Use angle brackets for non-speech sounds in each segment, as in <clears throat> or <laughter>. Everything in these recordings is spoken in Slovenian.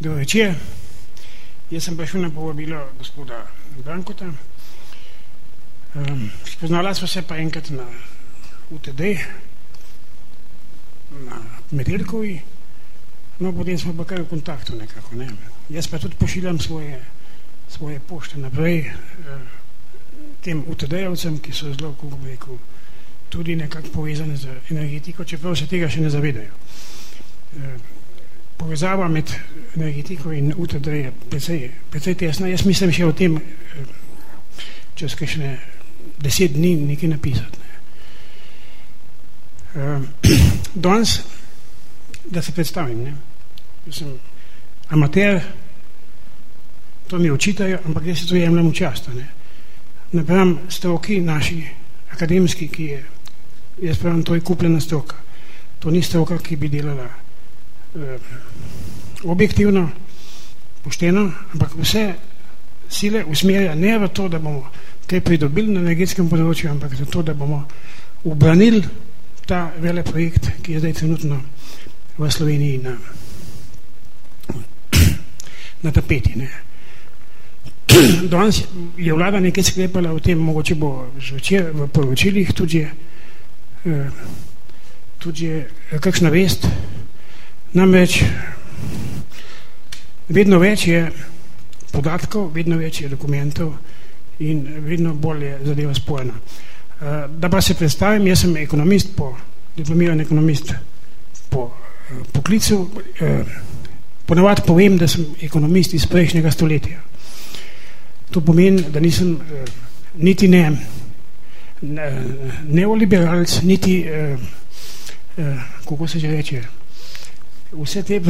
Dobro večer. Jaz sem prišel na povabilo gospoda Brankota. Um, spoznala smo se pa enkrat na UTD, na Medelkovi, no potem smo pa kar v kontaktu nekako. Ne. Jaz pa tudi pošiljam svoje, svoje pošte naprej uh, tem UTD-jevcem, ki so zelo, kako bi rekel, tudi nekako povezane z energetiko, čeprav se tega še ne zavedajo. Uh, povezava med energetiko in UTD je precej, precej tesna. Jaz mislim še o tem eh, čez kakšne deset dni nekaj napisati. Ne. Uh, <clears throat> danes, da se predstavim, ne. Jaz sem amater, to mi očitajo, ampak jaz se to jemljem v často. Ne. Napram stroki naši akademski, ki je, jaz pravim, to je kupljena stroka. To ni stroka, ki bi delala objektivno, pošteno, ampak vse sile usmerja ne v to, da bomo kaj pridobili na energetskem področju, ampak za to, da bomo obranili ta vele projekt, ki je zdaj trenutno v Sloveniji na, na tapeti. Ne. Danes je vlada nekaj sklepala o tem, mogoče bo zvečer v poročilih tudi, eh, tudi kakšna vest, Namreč vedno več je podatkov, vedno več je dokumentov in vedno bolj je zadeva spojena. Eh, da pa se predstavim, jaz sem ekonomist po, diplomiran ekonomist po eh, poklicu, eh, ponavad povem, da sem ekonomist iz prejšnjega stoletja. To pomeni, da nisem niti ne neoliberalc, niti kako se že reče, vse te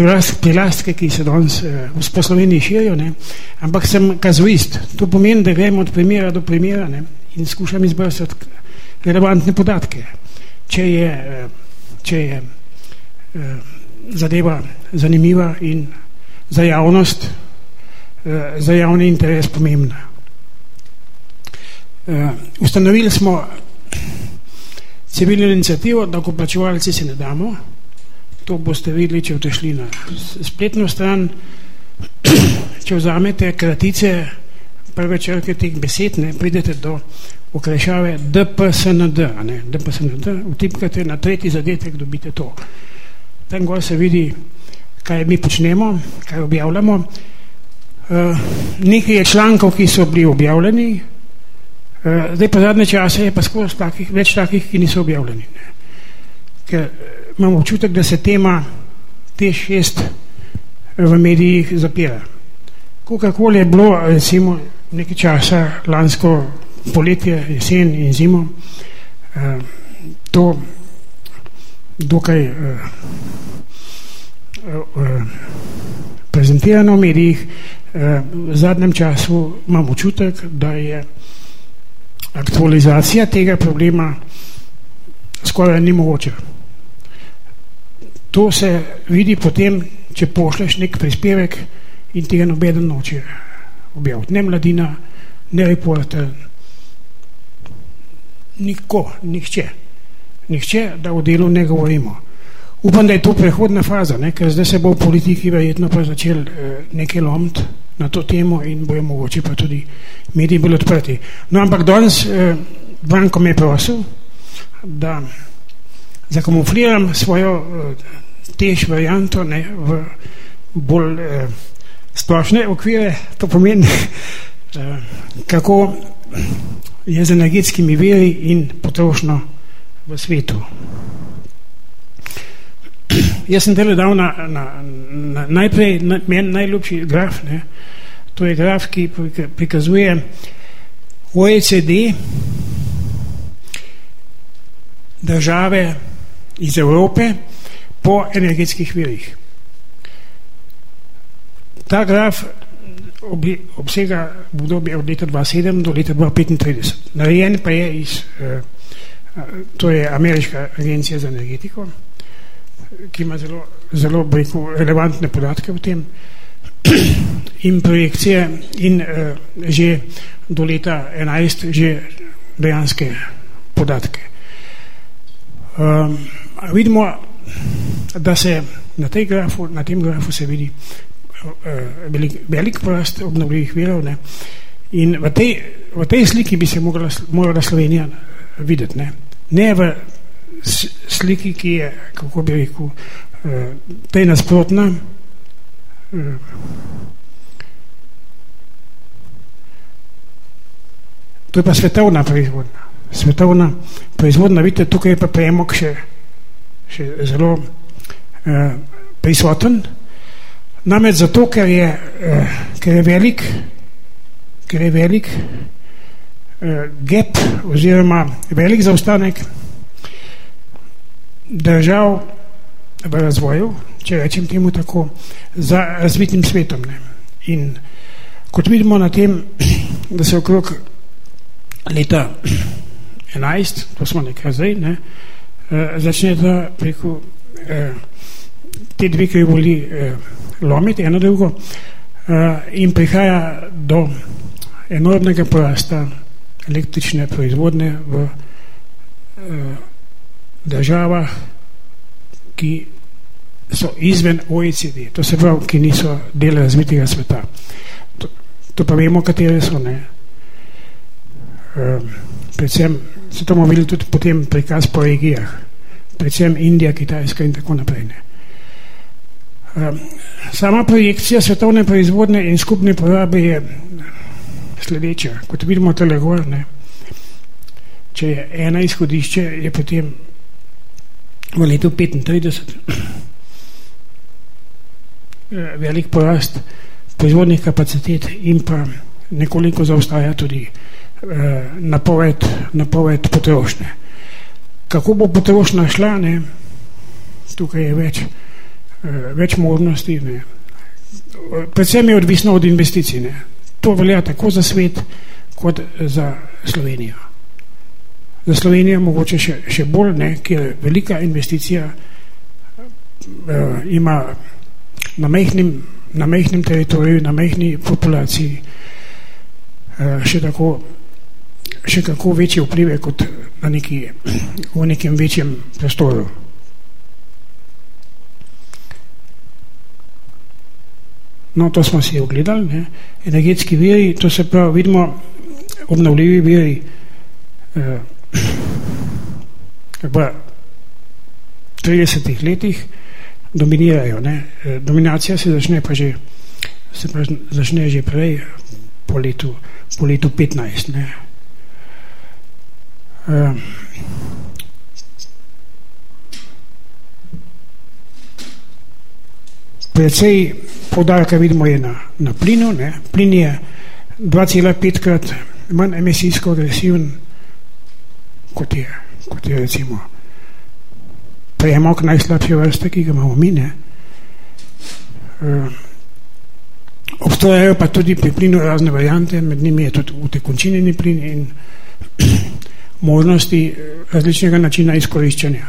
prilastke, ki se danes uh, v Sloveniji širijo, ne, ampak sem kazuist. To pomeni, da gremo od primera do primera ne, in skušam izbrati relevantne podatke. Če je, uh, če je uh, zadeva zanimiva in za javnost, uh, za javni interes pomembna. Uh, ustanovili smo civilno inicijativo, da ko plačevalci se ne damo, to boste videli, če boste šli na spletno stran, če vzamete kratice prve črke teh besed, ne, pridete do okrajšave DPSND, ne, DPSND, vtipkate na tretji zadetek, dobite to. Tam gor se vidi, kaj mi počnemo, kaj objavljamo. Uh, nekaj je člankov, ki so bili objavljeni, uh, zdaj pa zadnje čase je pa skozi takih, več takih, ki niso objavljeni. Ne. Ker imam občutek, da se tema te šest v medijih zapira. Kakorkoli je bilo, recimo, nekaj časa lansko poletje, jesen in zimo, eh, to dokaj eh, eh, prezentirano v medijih, v zadnjem času imam občutek, da je aktualizacija tega problema skoraj ni mogoče. To se vidi potem, če pošleš nek prispevek in tega nobeden noče objaviti. Ne mladina, ne reporter, niko, nihče. Nihče, da o delu ne govorimo. Upam, da je to prehodna faza, ne? ker zdaj se bo v politiki verjetno pa začel eh, nekaj lomiti na to temo in bojo mogoče pa tudi mediji bolj odprti. No, ampak danes eh, Branko me je prosil, da zakamufliram svojo eh, tež varianto ne, v bolj eh, splošne okvire, to pomeni, eh, kako je z energetskimi veri in potrošno v svetu. Jaz sem delal na, na, na najprej na, meni najljubši graf, ne, to je graf, ki prikazuje OECD države iz Evrope, po energetskih virih. Ta graf obsega obdobje od leta 2007 do leta 2035. Narejen pa je iz, eh, to je Ameriška agencija za energetiko, ki ima zelo, zelo breku, relevantne podatke v tem <clears throat> in projekcije in uh, že do leta 11 že dejanske podatke. Um, vidimo, da se na, grafu, na tem grafu se vidi velik, velik porast obnovljivih virov. Ne. In v tej, v tej sliki bi se morala, morala Slovenija videti. Ne, ne v sliki, ki je, kako bi rekel, tej nasprotna. To je pa svetovna proizvodna. Svetovna proizvodna, vidite, tukaj je pa premok še, še zelo eh, prisoten. Namreč zato, ker je, eh, ker je velik, ker je velik eh, gap oziroma velik zaostanek držav v razvoju, če rečem temu tako, za razvitim svetom. Ne. In kot vidimo na tem, <clears throat> da se okrog leta <clears throat> 11, to smo nekaj zdaj, ne, eh, začne ta preko eh, te dve krivoli eh, lomiti eno drugo in prihaja do enormnega porasta električne proizvodne v državah, ki so izven OECD, to se pravi, ki niso del razvitega sveta. To, to pa vemo, katere so, ne. Ehm, predvsem se to bomo videli tudi potem prikaz po regijah, predvsem Indija, Kitajska in tako naprej. Ne. Ehm, sama projekcija svetovne proizvodne in skupne porabe je sledeča. Kot vidimo tole gor, ne, če je ena izhodišče, je potem v letu 35 <clears throat> eh, velik porast proizvodnih kapacitet in pa nekoliko zaostaja tudi Eh, napoved, napoved potrošnje. Kako bo potrošnja šla, ne? tukaj je več, eh, več možnosti. Ne? Predvsem je odvisno od investicij. Ne? To velja tako za svet, kot za Slovenijo. Za Slovenijo mogoče še, še bolj, ne? ker velika investicija uh, ima na mehnem, na mehnem teritoriju, na mehni populaciji uh, še tako še kako večje vplive kot na neki, v nekem večjem prostoru. No, to smo si ogledali. Ne. Energetski viri, to se pravi, vidimo, obnovljivi viri eh, v 30 letih dominirajo. Ne. Eh, dominacija se začne pa že, se pa začne že prej, po letu, po letu 15. Ne. Uh, precej podarka vidimo je na, na plinu. Ne. Plin je 2,5 krat manj emisijsko agresiven kot je, kot je recimo premok najslabše vrste, ki ga imamo mi. Ne. Uh, obstojajo pa tudi pri plinu razne variante, med njimi je tudi utekončinjeni plin in možnosti eh, različnega načina izkoriščanja.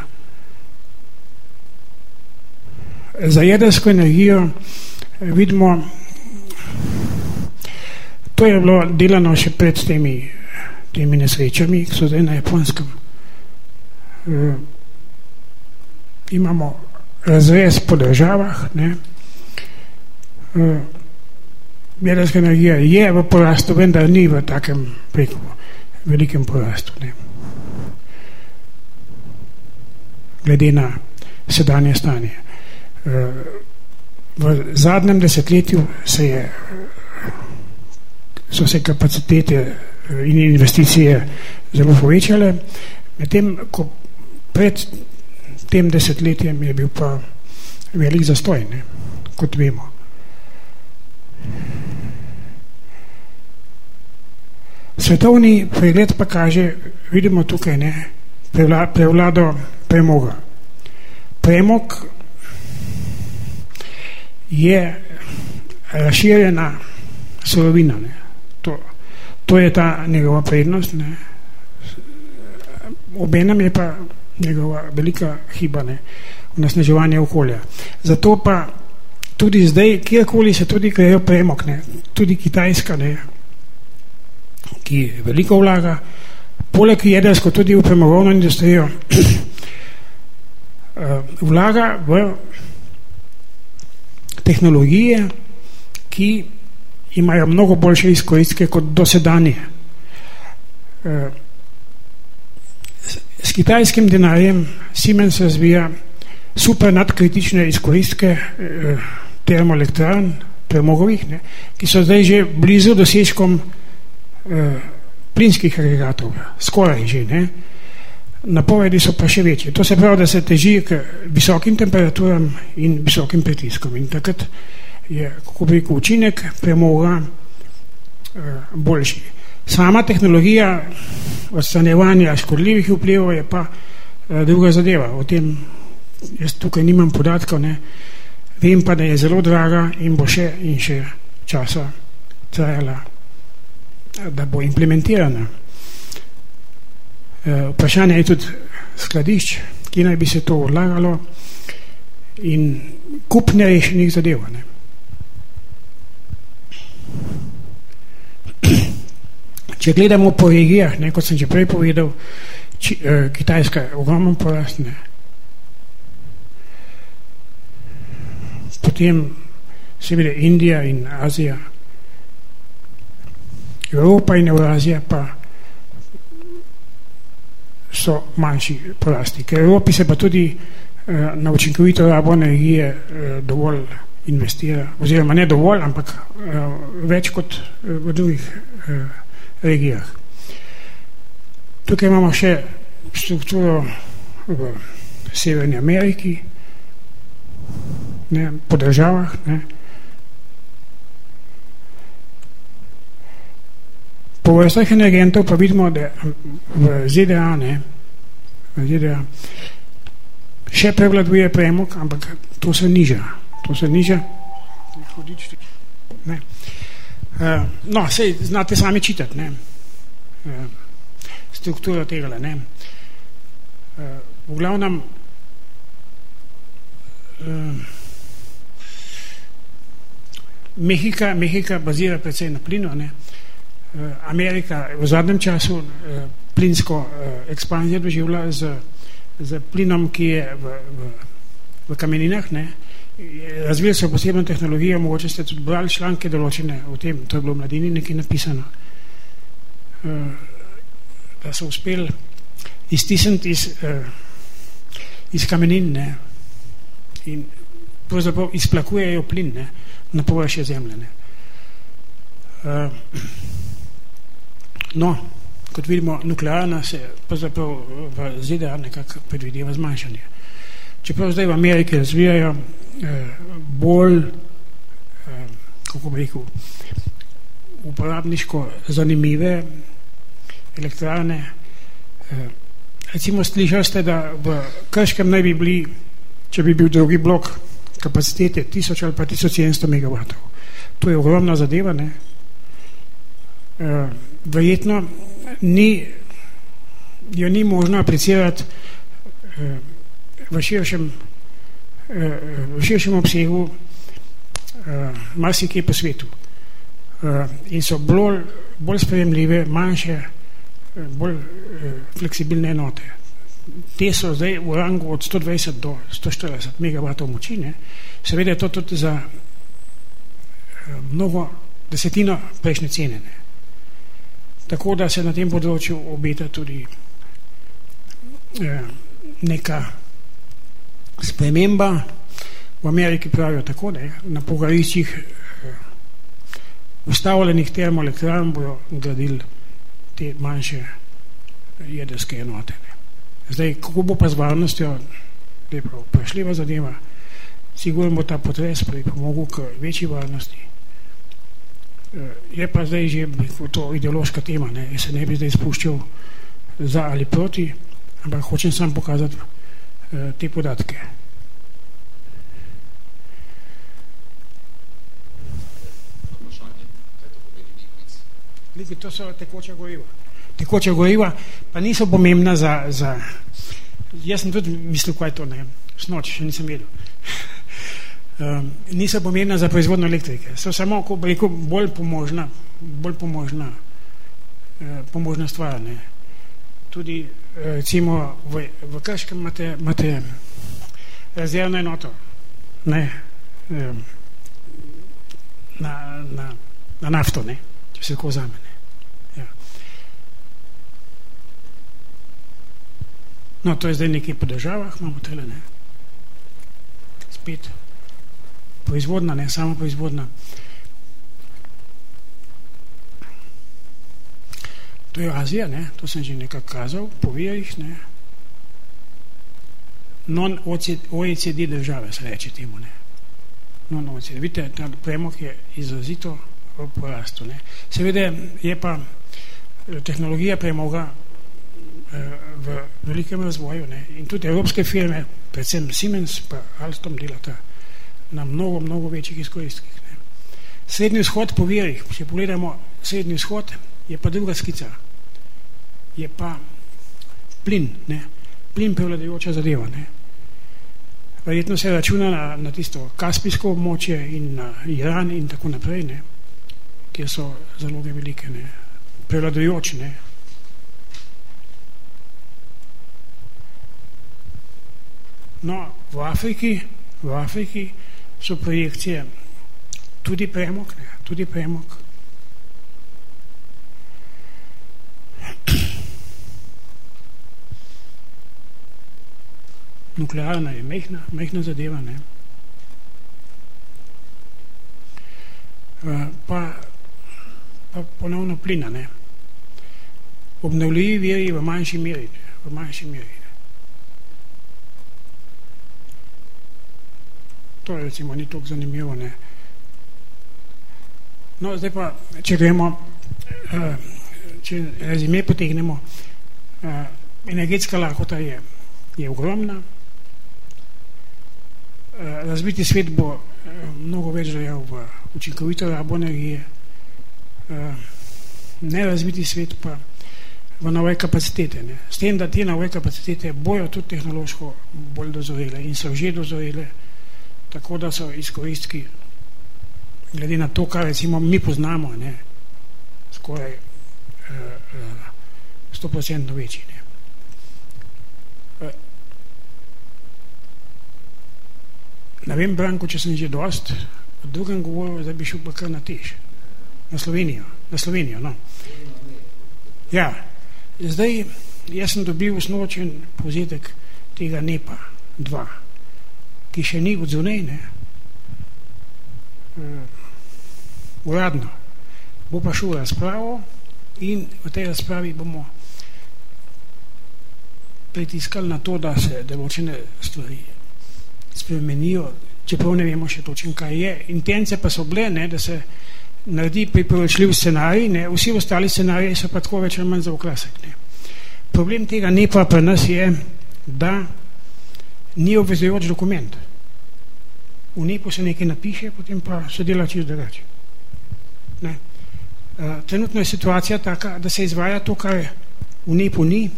Za jedrsko energijo eh, vidimo, to je bilo delano še pred temi, temi nesrečami, ki so zdaj na japonskem. E, imamo razrez po državah, ne. E, jedrska energija je v porastu, vendar ni v takem preko velikem porastu. Ne. Glede na sedanje stanje. Eh, v zadnjem desetletju se je, so se kapacitete eh, in investicije zelo povečale, medtem ko pred tem desetletjem je bil pa velik zastoj, ne, kot vemo. Svetovni pregled pa kaže, vidimo tukaj, ne, prevlado premoga. Premog je razširjena surovina. Ne. To, to je ta njegova prednost. Ne. Obenem je pa njegova velika hiba ne, v nasneževanju okolja. Zato pa tudi zdaj, kjerkoli se tudi grejo premog, ne, tudi Kitajska, ne, ki veliko vlaga, poleg jedrsko tudi v premogovno industrijo, vlaga v tehnologije, ki imajo mnogo boljše izkoristke kot dosedanje. Eh, s kitajskim denarjem Siemens razvija super nadkritične izkoristke eh, termoelektrarn, premogovih, ne, ki so zdaj že blizu dosežkom eh, plinskih agregatov, skoraj že. Ne. Napovedi so pa še večje. To se pravi, da se teži k visokim temperaturam in visokim pritiskom. In takrat je, kako bi rekel, učinek premoga eh, boljši. Sama tehnologija odstranjevanja škodljivih vplivov je pa eh, druga zadeva. O tem jaz tukaj nimam podatkov, ne. vem pa, da je zelo draga in bo še in še časa trajala, da bo implementirana. Vprašanje je tudi skladišč, ki naj bi se to odlagalo in kup nerešenih zadev. Ne. Če gledamo po regijah, ne, kot sem že prej povedal, či, eh, Kitajska je ogromno porastne. Potem seveda Indija in Azija. Evropa in Eurazija pa so manjši porasti. Ker Evropi se pa tudi eh, na učinkovito rabo energije eh, dovolj investira, oziroma ne dovolj, ampak uh, več kot uh, v drugih uh, regijah. Tukaj imamo še strukturo v Severni Ameriki, ne, po državah. Ne. Po vrstah energentov pa vidimo, da v ZDA, ne, v ZDA še prevladuje premog, ampak to se niža to se niže. Ne. Uh, no, sej, znate sami čitati, ne. Uh, strukturo tega, ne. Uh, v glavnem uh, Mehika, Mehika bazira predvsej na plinu, ne. Uh, Amerika v zadnjem času uh, plinsko ekspanzijo doživlja z, z plinom, ki je v, v, v kameninah, ne. Razvili so posebno tehnologijo, mogoče ste tudi brali članke določene o tem, to je bilo v mladini nekaj napisano, da so uspeli iztisniti iz, iz kamenin ne, in pravzaprav izplakujejo plin ne, na površje zemlje. Ne. No, kot vidimo, nuklearna se pravzaprav v ZDA nekako predvideva zmanjšanje. Čeprav zdaj v Ameriki razvijajo eh, bolj, eh, kako bi rekel, uporabniško zanimive elektrane. Eh, recimo slišali ste, da v Krškem naj bi bili, če bi bil drugi blok kapacitete 1000 ali pa 1700 MW. To je ogromna zadeva, ne? Eh, verjetno ni, jo ni možno aplicirati eh, v širšem v širšem obsegu eh, marsikaj po svetu eh, in so bolj, bolj sprejemljive, manjše, eh, bolj fleksibilne enote. Te so zdaj v rangu od 120 do 140 MW moči, ne. seveda je to tudi za mnogo desetino prejšnje cene. Ne. Tako da se na tem področju obeta tudi neka sprememba v Ameriki pravijo tako, da na pogoriščih eh, ustavljenih termoelektrarn bojo gradili te manjše jedrske enote. Zdaj, kako bo pa z varnostjo, da je prav prešljiva zadeva, sigurno bo ta potres pripomogel k večji varnosti. Je pa zdaj že to ideološka tema, ne? jaz se ne bi zdaj spuščal za ali proti, ampak hočem sam pokazati Eh, te podatke. Liki, to so tekoča goriva. Tekoča goriva pa niso pomembna za, za... Jaz sem tudi mislil, kaj je to, ne, snoč, še nisem vedel. Um, niso pomembna za proizvodno elektrike. So samo, rekel, bolj pomožna, bolj pomožna, uh, pomožna stvar, ne. Tudi recimo v, v Krškem imate, imate rezervno enoto ne, na, na, na nafto, ne? če se tako vzame. Ja. No, to je zdaj nekaj po državah, imamo tele, ne? Spet proizvodna, ne samo proizvodna. To je Azija, ne? to sem že nekaj kazal, povije jih, ne? non-OECD države se reče temu, ne? non-OECD. Vidite, ta premok je izrazito v porastu, ne? Seveda je pa eh, tehnologija premoga eh, v velikem razvoju, ne? In tudi evropske firme, predvsem Siemens pa Alstom delata na mnogo, mnogo večjih izkoristkih. Ne. Srednji vzhod po virih, če pogledamo srednji vzhod, je pa druga skica. Je pa plin, ne. Plin prevladajoča zadeva, ne. Verjetno se računa na, na tisto Kaspijsko območje in na Iran in tako naprej, ne, kjer so zaloge velike, ne. Prevladajoči, ne. No, v Afriki, v Afriki so projekcije tudi premok, ne, tudi premok. Nuklearna je mehna, mehna zadeva, ne. Eh, pa, pa ponovno plina, ne. Obnovljivi viri v manjši meri, v manjši meri. To recimo ni tako zanimivo. Ne. No, zdaj pa, če gremo, uh, če rezime potegnemo, uh, energetska lahkota je, je ogromna, uh, razviti svet bo mnogo več dojel v učinkovito rabo energije, uh, nerazviti svet pa v nove kapacitete. Ne. S tem, da te nove kapacitete bojo tudi tehnološko bolj dozorele in so že dozorele, tako da so izkoristki glede na to, kar recimo mi poznamo, ne, skoraj uh, uh, 100% večji. Ne. Uh, ne vem, Branko, če sem že dost, v drugem govoru, da bi šel pa kar na tež, na Slovenijo, na Slovenijo, no. Ja, zdaj, jaz sem dobil osnočen povzetek tega NEPA 2, ki še ni od zunaj, ne, uh, uradno, bo pa šel razpravo in v tej razpravi bomo pritiskali na to, da se določene stvari spremenijo, čeprav ne vemo še točen, kaj je. Intence pa so bile, ne, da se naredi priporočljiv scenarij, ne, vsi ostali scenariji so pa tako več ali manj za oklasek. Ne. Problem tega ne pa pri nas je, da ni obvezujoč dokument. V nepu se nekaj napiše, potem pa se dela čisto drugače. Ne. Uh, trenutno je situacija taka, da se izvaja to, kar v nepu ni,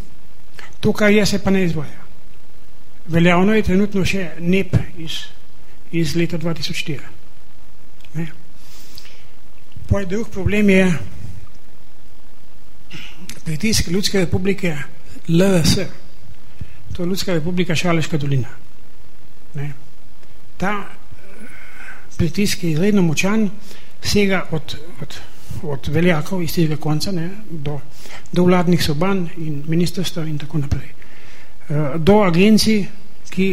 to, kar je, se pa ne izvaja. Veljavno je trenutno še nep iz, iz leta 2004. Ne. Poj drug problem je pritisk Ljudske republike LRS. To je Ljudska republika Šaleška dolina. Ne. Ta pritisk je izredno močan, sega od, od, od veljakov iz tega konca ne, do, do vladnih soban in ministrstva in tako naprej. Eh, do agencij, ki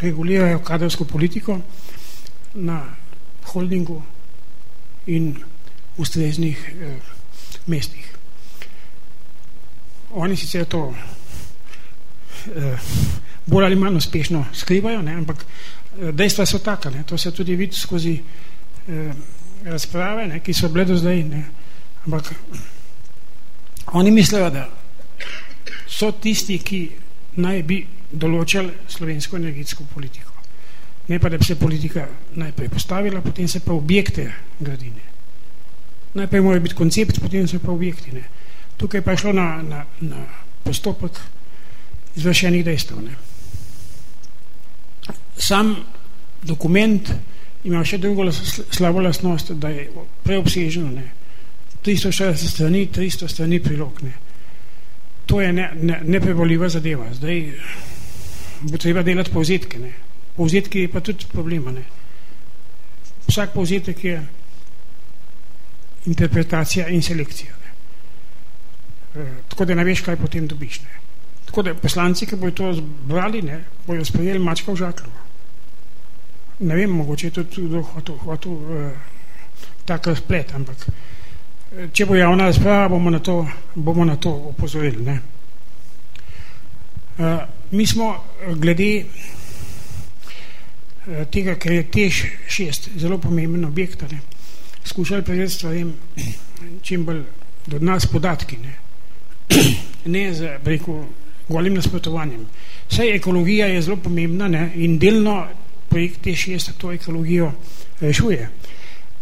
regulirajo kadrovsko politiko na holdingu in ustreznih eh, mestih. Oni sicer to eh, bolj ali manj uspešno skrivajo, ne, ampak dejstva so taka, ne? to se tudi vidi skozi eh, razprave, ne? ki so bile do zdaj, ne? ampak oni mislijo, da so tisti, ki naj bi določali slovensko energetsko politiko. Ne pa, da bi se politika najprej postavila, potem se pa objekte gradine. Najprej mora biti koncept, potem se pa objekti. Ne? Tukaj pa je šlo na, na, na postopek izvršenih dejstev. Ne? sam dokument ima še drugo slabo lastnost, da je preobsežno, ne. 360 strani, 300 strani prilog, ne. To je neprevoljiva ne, ne zadeva. Zdaj bo treba delati povzetke, ne. Povzetki je pa tudi problema, ne. Vsak povzetek je interpretacija in selekcija. Ne. E, tako da ne veš, kaj potem dobiš. Ne. Tako da poslanci, ki bojo to zbrali, ne, bojo sprejeli mačka v žaklu. Ne vem, mogoče je to tudi hotel, hotel uh, tak razplet, ampak če bo javna razprava, bomo na to, bomo na to opozorili. Ne. Uh, mi smo glede uh, tega, ker je tež šest zelo pomemben objekt, ne, skušali prejeti stvarem čim bolj do nas podatki. Ne, ne za, rekel, golim nasprotovanjem. Vse ekologija je zelo pomembna ne, in delno projekt T6 to ekologijo rešuje.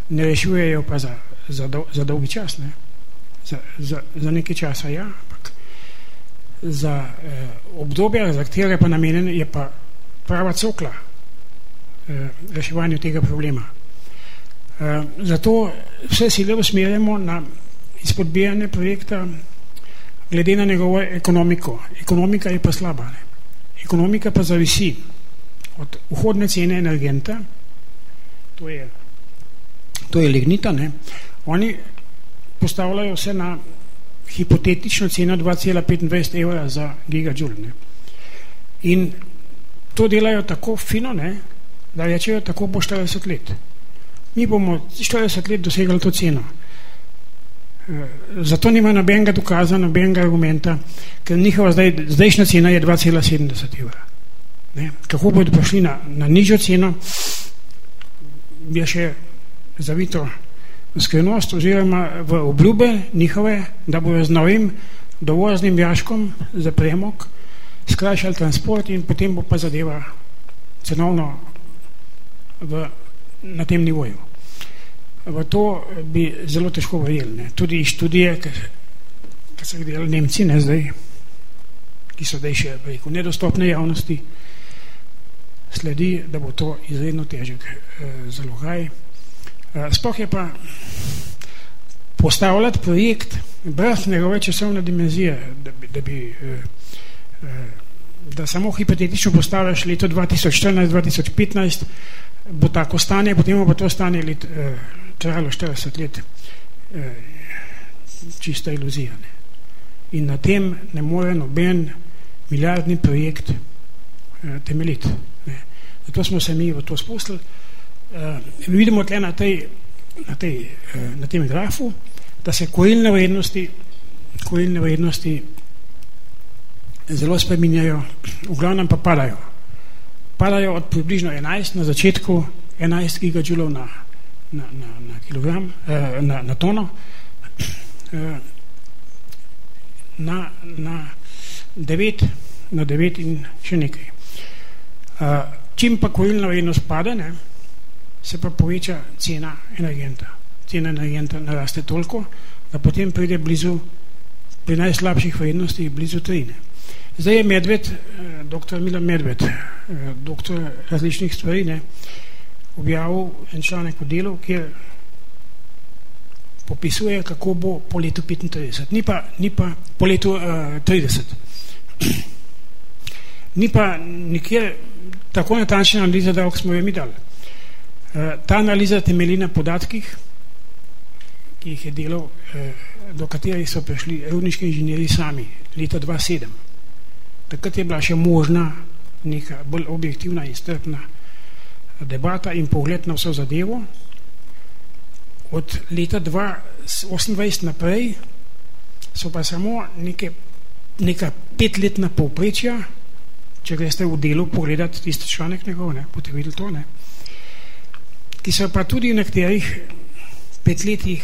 Ne rešujejo pa za, za, dol, za dolgi čas. Ne. Za, za, za nekaj časa, ja, ampak za eh, obdobje, za katere pa namenjen, je pa prava cokla eh, reševanju tega problema. Eh, zato vse sile usmerjamo na izpodbijanje projekta glede na njegovo ekonomiko. Ekonomika je pa slaba. Ne? Ekonomika pa zavisi od vhodne cene energenta, to je, to je lignita, ne? oni postavljajo vse na hipotetično ceno 2,25 evra za gigajoule. Ne? In to delajo tako fino, ne? da rečejo tako po 40 let. Mi bomo 40 let dosegali to ceno. Eh, zato nima nobenega dokaza, nobenega argumenta, ker njihova zdaj, zdajšnja cena je 2,70 evra. Ne? Kako bodo prišli na, na nižjo ceno, je še zavito skrivnost oziroma v obljube njihove, da bodo z novim dovoznim jaškom za premog skrajšali transport in potem bo pa zadeva cenovno v, na tem nivoju v to bi zelo težko verjeli. Tudi študije, ki so jih delali Nemci, ne zdaj, ki so zdaj še rekel, nedostopne javnosti, sledi, da bo to izredno težek eh, zalogaj. Eh, sploh je pa postavljati projekt brez njegove časovne dimenzije, da bi, da bi eh, eh, da samo hipotetično postavljaš leto 2014-2015, bo tako stanje, potem bo to stanje let, eh, trajalo 40 let eh, čista iluzija. Ne. In na tem ne more noben milijardni projekt eh, temeljiti. Ne. Zato smo se mi v to spustili. Eh, vidimo tle na, tej, na, tej, eh, na tem grafu, da se korilne vrednosti, korilne vrednosti zelo spreminjajo, v glavnem pa padajo. Padajo od približno 11 na začetku 11 gigajoulov na na, na, na kilogram, eh, na, na tono, eh, na, na 9, na 9 in še nekaj. Eh, čim pa korilna vrednost pade, ne, se pa poveča cena energenta. Cena energenta naraste toliko, da potem pride blizu, pri najslabših vrednostih, blizu trine. Zdaj je Medved, eh, doktor Milan Medved, eh, doktor različnih stvari, ne, objavil en članek v delu, kjer popisuje, kako bo po letu 35. Ni pa, ni pa po letu uh, eh, 30. <clears throat> Ni pa nikjer tako natančna analiza, da smo jo mi dali. Uh, ta analiza temelji na podatkih, ki jih je delal, uh, do katerih so prišli rudniški inženjeri sami, leta 2007. Takrat je bila še možna neka bolj objektivna in strpna debata in pogled na vso zadevo. Od leta 2028 naprej so pa samo neke, neka petletna povprečja, če greste v delu pogledati tisti članek njegov, ne, boste videli to, ne, ki so pa tudi v nekaterih petletjih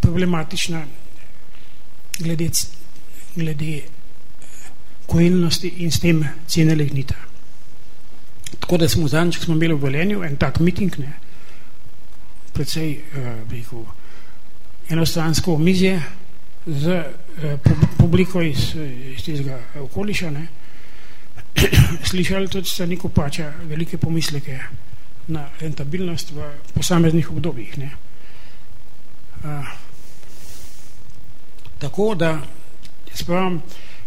problematična glede, glede kojelnosti in s tem cene legnita. Tako da smo zadnjič, ko smo imeli v Velenju en tak miting, ne, predvsej, uh, rekel, enostransko omizje z uh, publiko iz, iz tega okoliša, ne, <clears throat> slišali tudi strani Kopača velike pomisleke na rentabilnost v posameznih obdobjih. Ne. Uh, tako da, jaz pravim,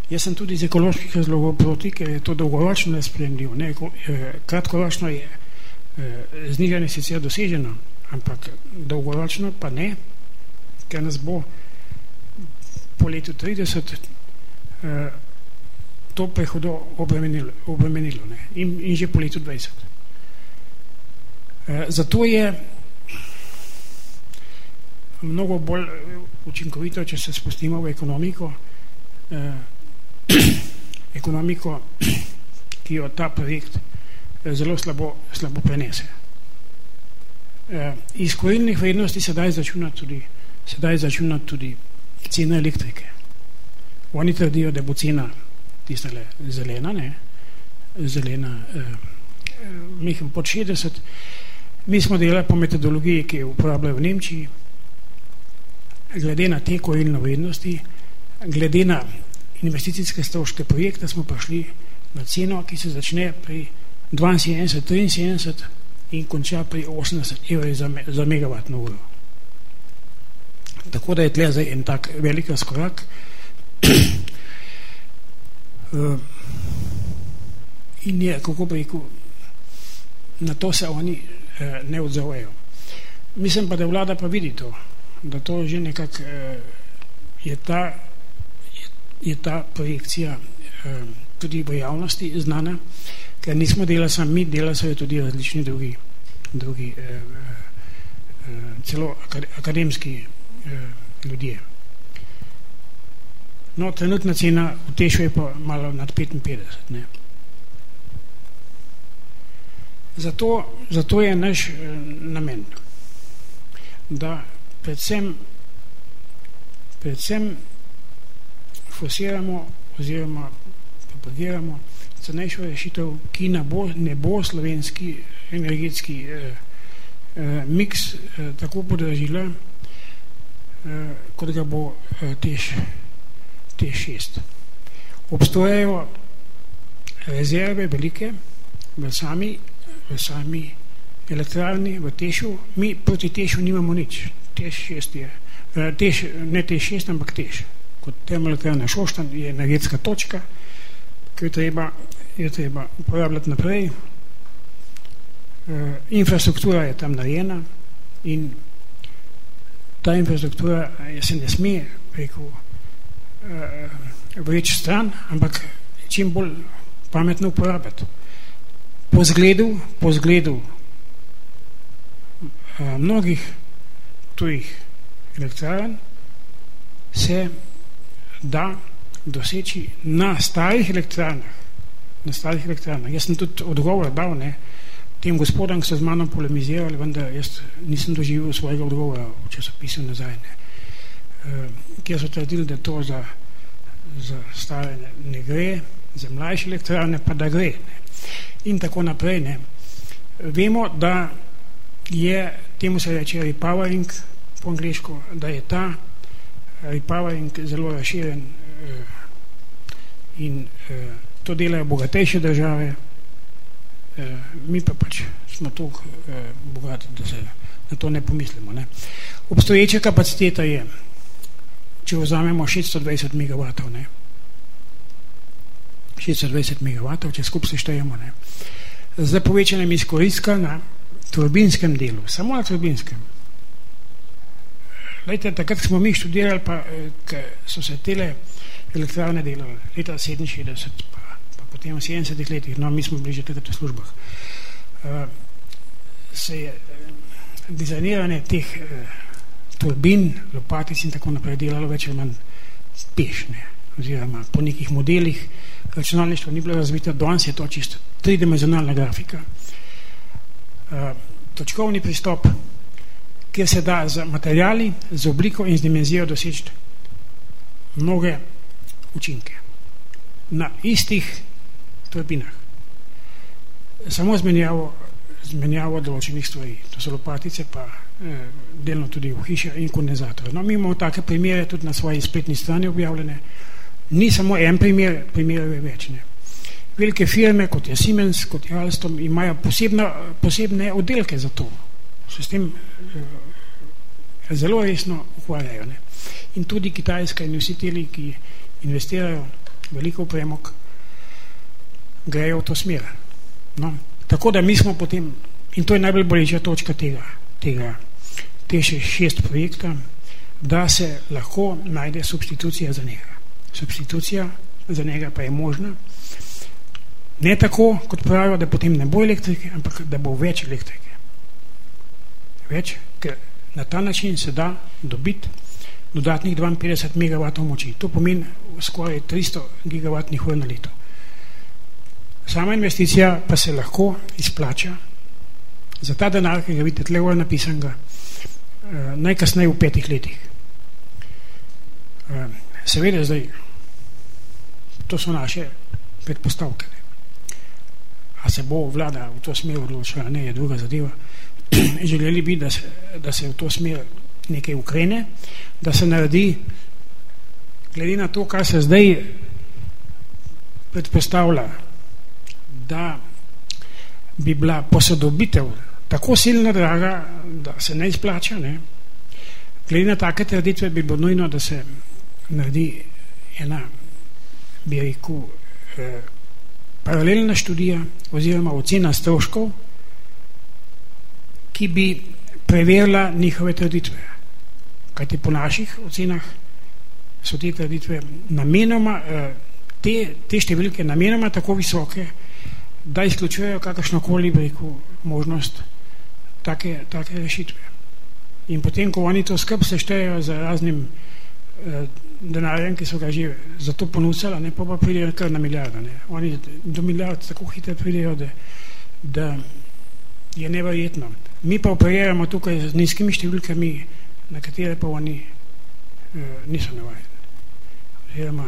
Jaz sem tudi iz ekoloških razlogov proti, ker je to dolgoročno nespremljivo. Ne, eh, kratkoročno je eh, znižanje sicer doseženo, ampak dolgoročno pa ne. ker nas bo po letu 30 eh, to prehodo obremenilo, obremenilo ne? In, in že po letu 20. Eh, zato je mnogo bolj učinkovito, če se spustimo v ekonomiko, <clears throat> ekonomiko, ki jo ta projekt eh, zelo slabo, slabo prenese. Eh, iz korilnih vrednosti se daj začunati tudi, se daj začunati tudi cena elektrike. Oni trdijo, da bo cena tistale zelena, ne, zelena, eh, eh, pod 60, mi smo delali po metodologiji, ki jo uporabljajo v Nemčiji, glede na te korilne vrednosti, glede na investicijske stroške projekta smo prišli na ceno, ki se začne pri 72, 73 in konča pri 80 evri za, me, za megavatno uro. Tako da je tle zdaj en tak velik razkorak. uh, <clears throat> in je, kako bi rekel, na to se oni uh, ne odzovejo. Mislim pa, da vlada pa vidi to, da to že nekako uh, je ta je, ta projekcija uh, tudi v javnosti znana, ker nismo delali sami, mi delali so tudi različni drugi, drugi eh, eh, celo akademski eh, ljudje. No, trenutna cena v Tešu je pa malo nad 55. Ne. Zato, zato je naš eh, namen, da predvsem, predvsem fosiramo oziroma propagiramo cenejšo rešitev, ki ne bo, ne bo slovenski energetski eh, eh, miks eh, tako podražila, eh, kot ga bo eh, tež, tež šest. Obstojajo rezerve velike v sami, v sami elektrarni, v tešu. Mi proti tešu nimamo nič. Tež šest je. Eh, tež, ne tež šest, ampak tež. Kot termoelektrarna Šoštan je energetska točka, ki jo treba, je treba uporabljati naprej. E, infrastruktura je tam narejena in ta infrastruktura se ne sme preko e, vreč stran, ampak čim bolj pametno uporabljati. Po zgledu, po zgledu e, mnogih tujih elektrarn se da doseči na starih elektrarnah, na starih elektrarnah. Jaz sem tudi odgovor dal ne, tem gospodom, ki so z mano polemizirali, vendar jaz nisem doživel svojega odgovora v časopisu nazaj, ne, e, kjer so trdili, da to za, za stare ne, ne gre, za mlajše elektrarne pa da gre. Ne. In tako naprej. Ne. Vemo, da je, temu se reče repowering po angliško, da je ta repowering zelo razširjen Eh, in eh, to delajo bogatejše države, eh, mi pa pač smo toliko bogati, da se na to ne pomislimo. Ne. Obstoječa kapaciteta je, če vzamemo 620 MW, ne, 620 MW, če skup se štejemo, ne, za povečanjem izkoristka na turbinskem delu, samo na turbinskem. Lejte, takrat smo mi študirali, pa so se tele elektrarne delali, leta 67, pa, pa potem v 70 letih, no, mi smo bili že takrat v službah, uh, se je uh, dizajniranje teh uh, turbin, lopatic in tako naprej delalo več ali manj pešne, oziroma po nekih modelih računalništvo ni bilo razvito, danes je to čisto tridimenzionalna grafika. Uh, točkovni pristop, kjer se da z materijali, z obliko in z dimenzijo doseči mnoge učinke na istih turbinah. Samo zmenjavo, zmenjavo določenih stvari. To so lopatice, pa eh, delno tudi v hiše in kondenzator. No, mi imamo take primere tudi na svoji spletni strani objavljene. Ni samo en primer, primerov je več. Ne. Velike firme, kot je Siemens, kot je Alstom, imajo posebna, posebne oddelke za to. Se s tem eh, zelo resno ukvarjajo. Ne. In tudi Kitajska in vsi teli, ki investirajo veliko v premog, grejo v to smer. No, tako da mi smo potem, in to je najbolj boleča točka tega, tega te še šest projekta, da se lahko najde substitucija za njega. Substitucija za njega pa je možna. Ne tako, kot pravijo, da potem ne bo elektrike, ampak da bo več elektrike. Več, ker na ta način se da dobiti dodatnih 52 MW moči. To pomeni skoraj 300 gigavatnih ur na leto. Sama investicija pa se lahko izplača za ta denar, ki ga vidite tle napisanega, eh, najkasneje v petih letih. Eh, seveda zdaj, to so naše predpostavke. A se bo vlada v to smer odločila, ne, je druga zadeva. <clears throat> Želeli bi, da se, da se v to smer nekaj ukrene, da se naredi, glede na to, kar se zdaj predpostavlja, da bi bila posodobitev tako silno draga, da se ne izplača, ne? glede na take traditve bi bilo nujno, da se naredi ena, bi rekel, eh, paralelna študija oziroma ocena stroškov, ki bi preverila njihove traditve. Kajti po naših ocenah so te traditve namenoma, eh, te, te številke namenoma tako visoke, da izključujejo kakršnokoli rekel, možnost take, take rešitve. In potem, ko oni to skrb seštejo za raznim eh, denarjem, ki so ga že za to ponudili, ne pa, pa pridejo kar na milijarde. Ne. Oni do milijard tako hitro pridejo, da, da je neverjetno. Mi pa operiramo tukaj z nizkimi številkami, na katere pa oni eh, niso navajeni. Oziroma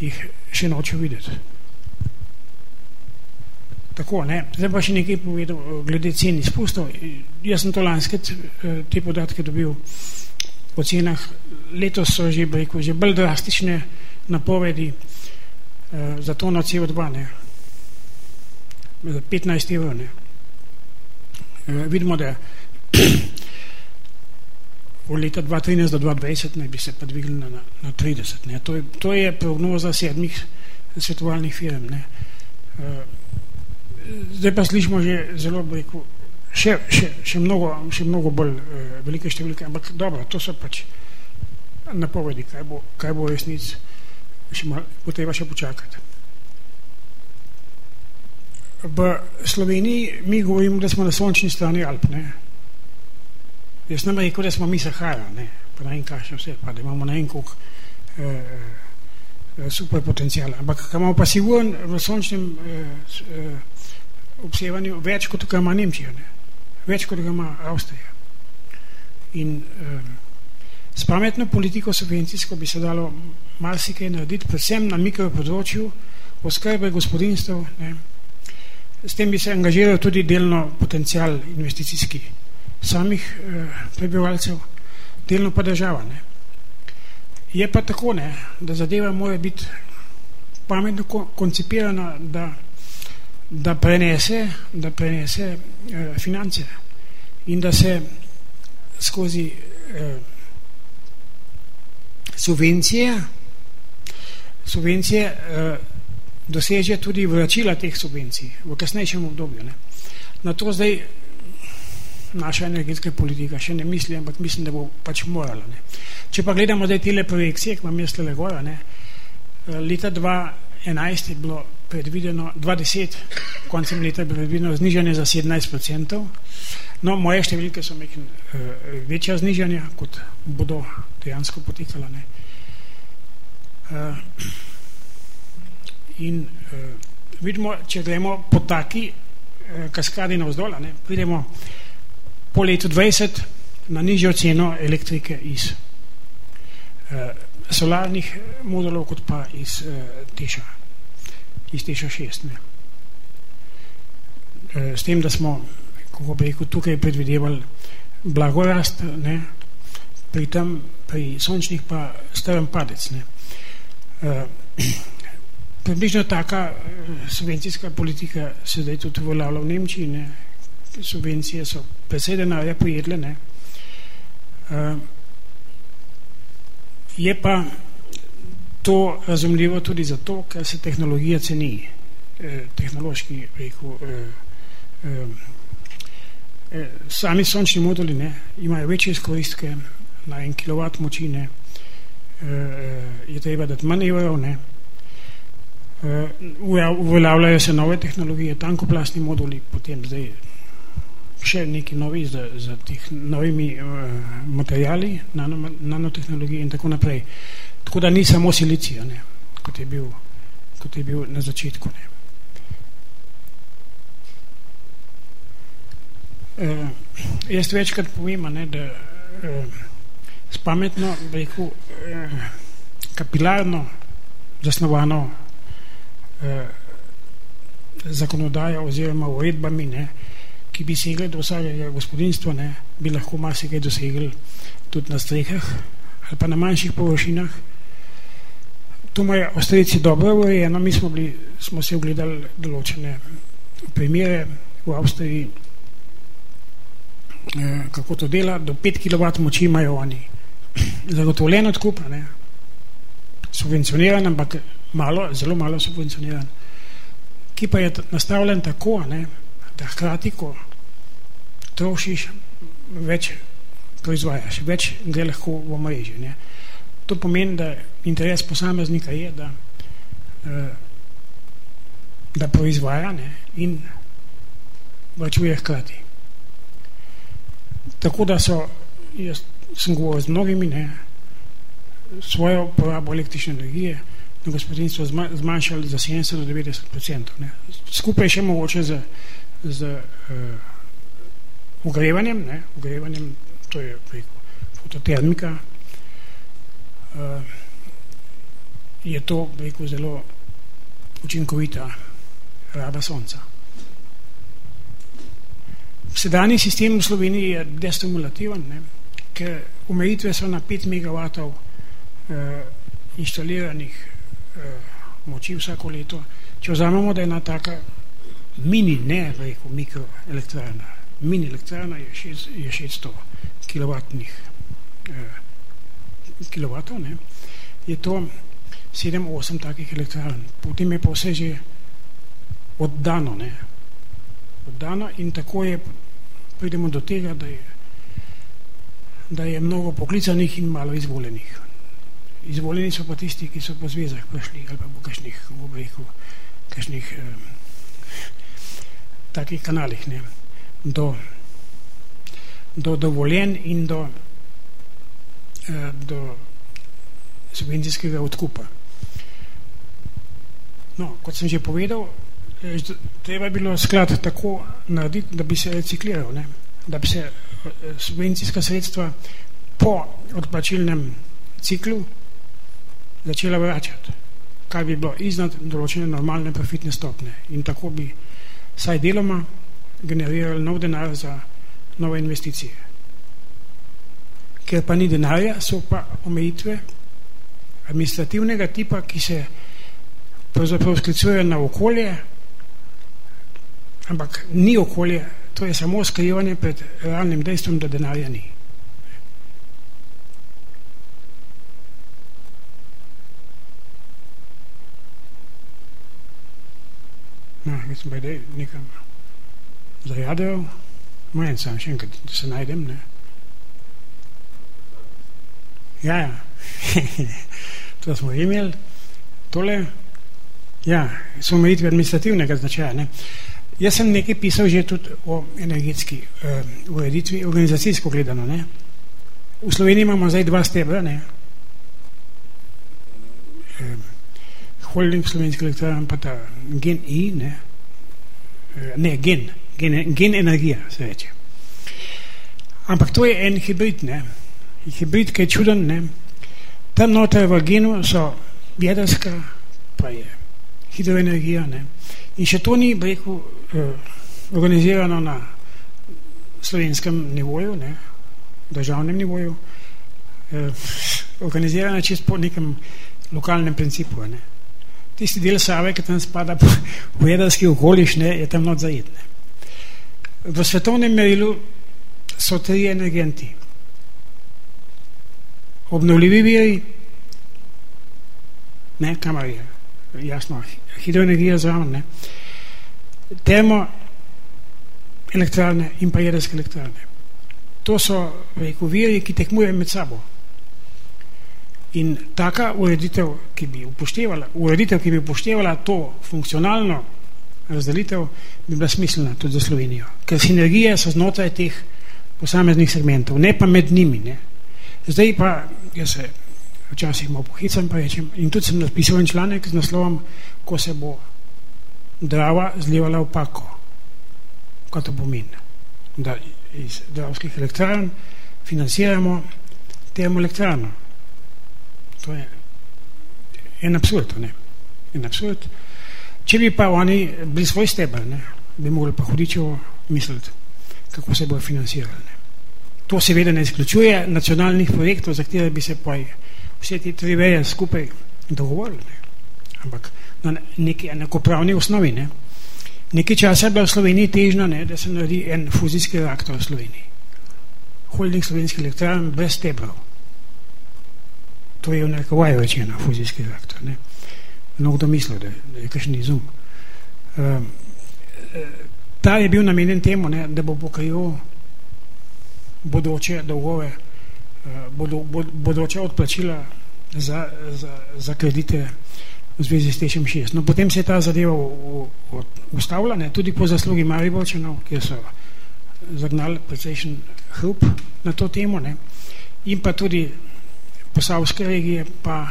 jih še nočejo videti. Tako, ne. Zdaj pa še nekaj povedal eh, glede cen izpustov. Jaz sem to lanske eh, te podatke dobil po cenah. Letos so že, rekel, že bolj drastične napovedi eh, za to na CO2, ne. 15 evrov. Eh, vidimo, da <clears throat> v leta 2013 do 2020 ne bi se pa dvignili na, na 30. Ne. To, je, to je prognoza sedmih svetovalnih firm. Ne. Eh, zdaj pa slišimo že zelo rekel, še, še, še, mnogo, še mnogo bolj uh, velike številke, ampak dobro, to so pač napovedi, kaj bo, kaj bo resnic, še malo, bo treba še počakati. V Sloveniji mi govorimo, da smo na sončni strani Alp, ne. Jaz nam rekel, da smo mi Sahara, ne, pa na en kaj še vse, pa da imamo na en koliko uh, super potencijala. Ampak, kaj imamo pa sigurno v sončnem uh, uh, obsevanju več kot ga ima Nemčija, ne? več kot ga ima Avstrija. In um, s pametno politiko subvencijsko bi se dalo marsikaj narediti, predvsem na mikropodročju, oskrbe gospodinstv, ne? S tem bi se angažiral tudi delno potencial investicijski samih uh, prebivalcev, delno pa država. Ne? Je pa tako, ne, da zadeva mora biti pametno koncipirana, da da prenese, da prenese eh, finance in da se skozi eh, subvencije subvencije eh, doseže tudi vračila teh subvencij v kasnejšem obdobju. Ne. Na to zdaj naša energetska politika še ne misli, ampak mislim, da bo pač morala. Ne. Če pa gledamo zdaj tele projekcije, ki vam jaz tele gora, ne, eh, leta 2011 je bilo predvideno 20, koncem leta je predvideno znižanje za 17%. No, moje številke so nekaj uh, večja znižanja, kot bodo dejansko potekala. Ne. Uh, in uh, vidimo, če gremo po taki uh, kaskadi na vzdola, ne, pridemo po letu 20 na nižjo ceno elektrike iz uh, solarnih modulov, kot pa iz uh, teša iz teša šest. Ne. E, s tem, da smo, kako bi rekel, tukaj predvidevali blagorast, ne, pri tem, pri sončnih pa strm padec. Ne. E, približno taka e, subvencijska politika se zdaj tudi uveljavlja v Nemčiji. Ne. Subvencije so precej denarja pojedle. Ne. Je pa to razumljivo tudi zato, ker se tehnologija ceni. Eh, tehnološki rekel, eh, eh, eh, sami sončni moduli ne, imajo večje izkoristke, na en kilovat moči, ne, je treba dati manj evrov, ne, uveljavljajo se nove tehnologije, tankoplastni moduli, potem zdaj še neki novi z, z tih novimi uh, materijali, nano, nanotehnologije in tako naprej. Tako da ni samo silicija, ne, kot, je bil, kot je bil na začetku. Ne. Uh, jaz večkrat povem, ne, da uh, spametno, rekel, uh, kapilarno zasnovano zakonodajo oziroma uredbami, ne, ki bi segli do vsakega gospodinstva, ne, bi lahko marsikaj dosegli tudi na strehah ali pa na manjših površinah. To imajo Avstrijci dobro urejeno, mi smo, bili, smo se ogledali določene primere v Avstriji, eh, kako to dela, do 5 kW moči imajo oni. <clears throat> Zagotovljeno odkup, ne, subvencioniran, ampak malo, zelo malo subvencioniran, ki pa je nastavljen tako, ne, da hkrati, ko trošiš, več proizvajaš, več gre lahko v mreži. Ne. To pomeni, da interes posameznika je, da, eh, da proizvaja ne, in vračuje hkrati. Tako da so, jaz sem govoril z mnogimi, ne, svojo porabo električne energije na gospodinstvo zmanjšali za 70 do 90 ne. Skupaj še mogoče za z uh, ogrevanjem, ne, ogrevanjem, to je preko fototermika, uh, je to preko zelo učinkovita raba sonca. Sedajni sistem v Sloveniji je destimulativen, ne, ker omejitve so na 5 MW uh, inštaliranih uh, moči vsako leto. Če vzamemo, da je ena taka mini, ne rekel mikroelektrarna, mini elektrarna je, šest, je 600 kilovatnih eh, kilovatov, ne, je to 7-8 takih elektrarn. Potem je pa vse že oddano, ne, oddano in tako je, pridemo do tega, da je, da je mnogo poklicanih in malo izvoljenih. Izvoljeni so pa tisti, ki so po zvezah prišli ali pa po kakšnih, bi rekel, kakšnih eh, takih kanalih ne, do, do dovoljen in do, eh, do subvencijskega odkupa. No, kot sem že povedal, eh, treba je bilo sklad tako narediti, da bi se recikliral, ne, da bi se eh, subvencijska sredstva po odplačilnem ciklu začela vračati, kar bi bilo iznad določene normalne profitne stopne in tako bi saj deloma generirali nov denar za nove investicije. Ker pa ni denarja, so pa omejitve administrativnega tipa, ki se pravzaprav sklicujejo na okolje, ampak ni okolje, to je samo skrivanje pred realnim dejstvom, da denarja ni. No, sem pa idej nekam zajadel, manj sem še enkrat, da se najdem, ne. Ja, ja. <laughs> to smo imeli, tole, ja, so omejitve administrativnega značaja, ne. Jaz sem nekaj pisal že tudi o energetski uh, ureditvi, organizacijsko gledano, ne. V Sloveniji imamo zdaj dva stebra, ne. Um, holding slovenski elektrarn, pa ta gen I, ne, eh, ne gen, gen, gen energija, se reče. Ampak to je en hibrid, ne, hibrid, ki je čuden, ne, tam noter v genu so jedrska, pa je hidroenergija, ne, in še to ni, rekel, eh, organizirano na slovenskem nivoju, ne, državnem nivoju, eh, organizirano čisto po nekem lokalnem principu, ne tisti del Save, ki tam spada <laughs> v jedrski okoliš, ne, je tam not zajet. Ne. V svetovnem merilu so tri energenti. Obnovljivi viri, ne, kamar je, jasno, hidroenergija zraven, ne, termo elektrarne in pa jedrske elektrarne. To so rekel, viri, ki tekmujejo med sabo. In taka ureditev, ki bi upoštevala, ureditev, ki bi upoštevala to funkcionalno razdelitev, bi bila smiselna tudi za Slovenijo. Ker sinergije so znotraj teh posameznih segmentov, ne pa med njimi. Ne. Zdaj pa, jaz se včasih malo pohicam pa rečem, in tudi sem napisal en članek z naslovom, ko se bo drava zlivala v pako. Kaj to pomeni? Da iz dravskih elektrarn financiramo termoelektrarno. To je en absurd, ne? En absurd. Če bi pa oni bili svoj stebr, ne? bi mogli pa hudičevo misliti, kako se bo financirali. Ne? To seveda ne izključuje nacionalnih projektov, za katere bi se pa vse te tri veje skupaj dogovorili. Ampak na neki enakopravni osnovi. Ne? Nekaj časa je bila v Sloveniji težna, ne, da se naredi en fuzijski reaktor v Sloveniji. Holding slovenskih elektrarn brez tebrov. To je v nekovaju večina fuzijski reaktor. Ne. Mnogo da mislil, da, da je kakšen izum. Uh, ta je bil namenjen temu, ne, da bo pokril bodoče dolgove, uh, bodo, bod, bodoče odplačila za, za, za kredite v zvezi s tečem 6. No, potem se je ta zadeva ustavila, ne, tudi po zaslugi Mariborčanov, kjer so zagnali precejšen hrup na to temo, ne, in pa tudi posavske regije, pa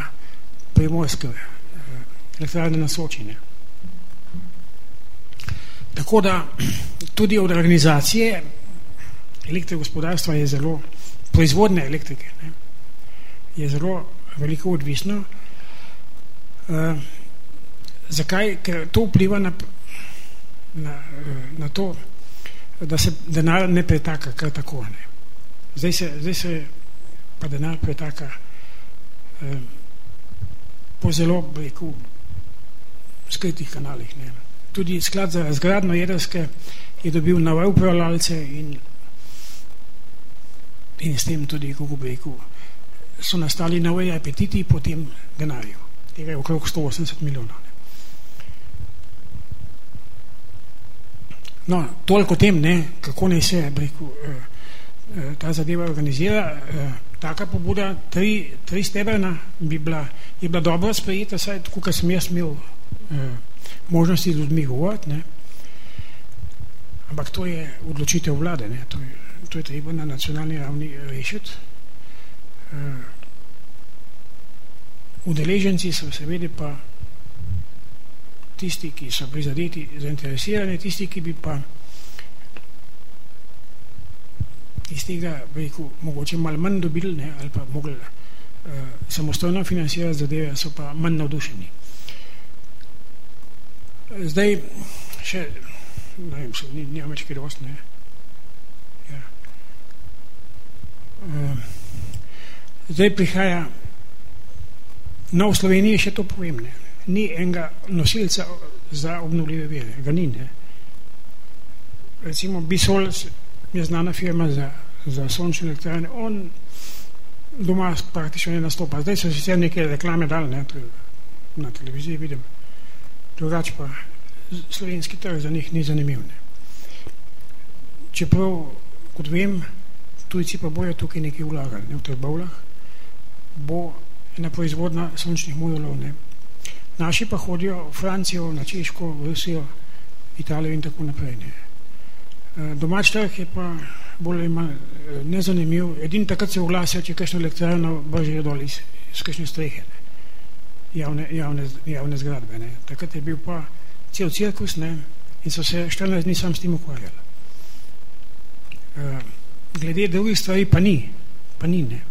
primorske eh, elektrarne na Sočine. Tako da <clears throat> tudi od organizacije elektrogospodarstva je zelo, proizvodne elektrike, ne, je zelo veliko odvisno, Uh, zakaj? Ker to vpliva na, na, na to, da se denar ne pretaka kar tako. Ne. Zdaj, se, zdaj se pa denar pretaka po zelo breku skritih kanalih. Ne. Tudi sklad za razgradno jedrske je dobil nove upravljalce in, in s tem tudi, kako bi rekel, so nastali nove apetiti po tem denarju tega je okrog 180 milijonov. No, toliko tem, ne, kako naj se breku, eh, eh, ta zadeva organizira. Eh, taka pobuda, tri, tri stebrna, bi bila, je bila dobro sprejeta, saj tako, kot sem jaz imel eh, možnosti z ljudmi govoriti, ne. ampak to je odločitev vlade, ne. To, je, to je treba na nacionalni ravni rešiti. Eh, udeleženci so seveda pa tisti, ki so prizadeti, zainteresirani, tisti, ki bi pa iz tega, rekel, mogoče malo manj dobili, ne, ali pa mogli uh, samostojno financirati zadeve, so pa manj navdušeni. Zdaj, še, ne vem, še ni, ni več kaj dost, ne. Ja. Uh, zdaj prihaja No, v Sloveniji še to povem, ne. ni enega nosilca za obnovljive vere, ga ni. Ne. Recimo Bisol je znana firma za, za sončne elektrane, on doma praktično ne nastopa. Zdaj so sicer neke reklame dali, ne, na televiziji vidim. Drugač pa slovenski trg za njih ni zanimiv. Ne. Čeprav, kot vem, tujci pa bojo tukaj nekaj vlagali, ne, v teh bovlah, bo na proizvodna sončnih modulov. Ne. Naši pa hodijo v Francijo, na Češko, v Rusijo, Italijo in tako naprej. Ne. Eh, domač trg je pa bolj ima eh, nezanimiv. Edin takrat se oglasijo, če kakšno elektrarno božijo dol iz, iz kakšne strehe, ne. Javne, javne, javne zgradbe. Ne. Takrat je bil pa cel cirkus ne, in so se 14 dni sam s tem ukvarjali. Uh, glede drugih stvari pa ni, pa ni, ne.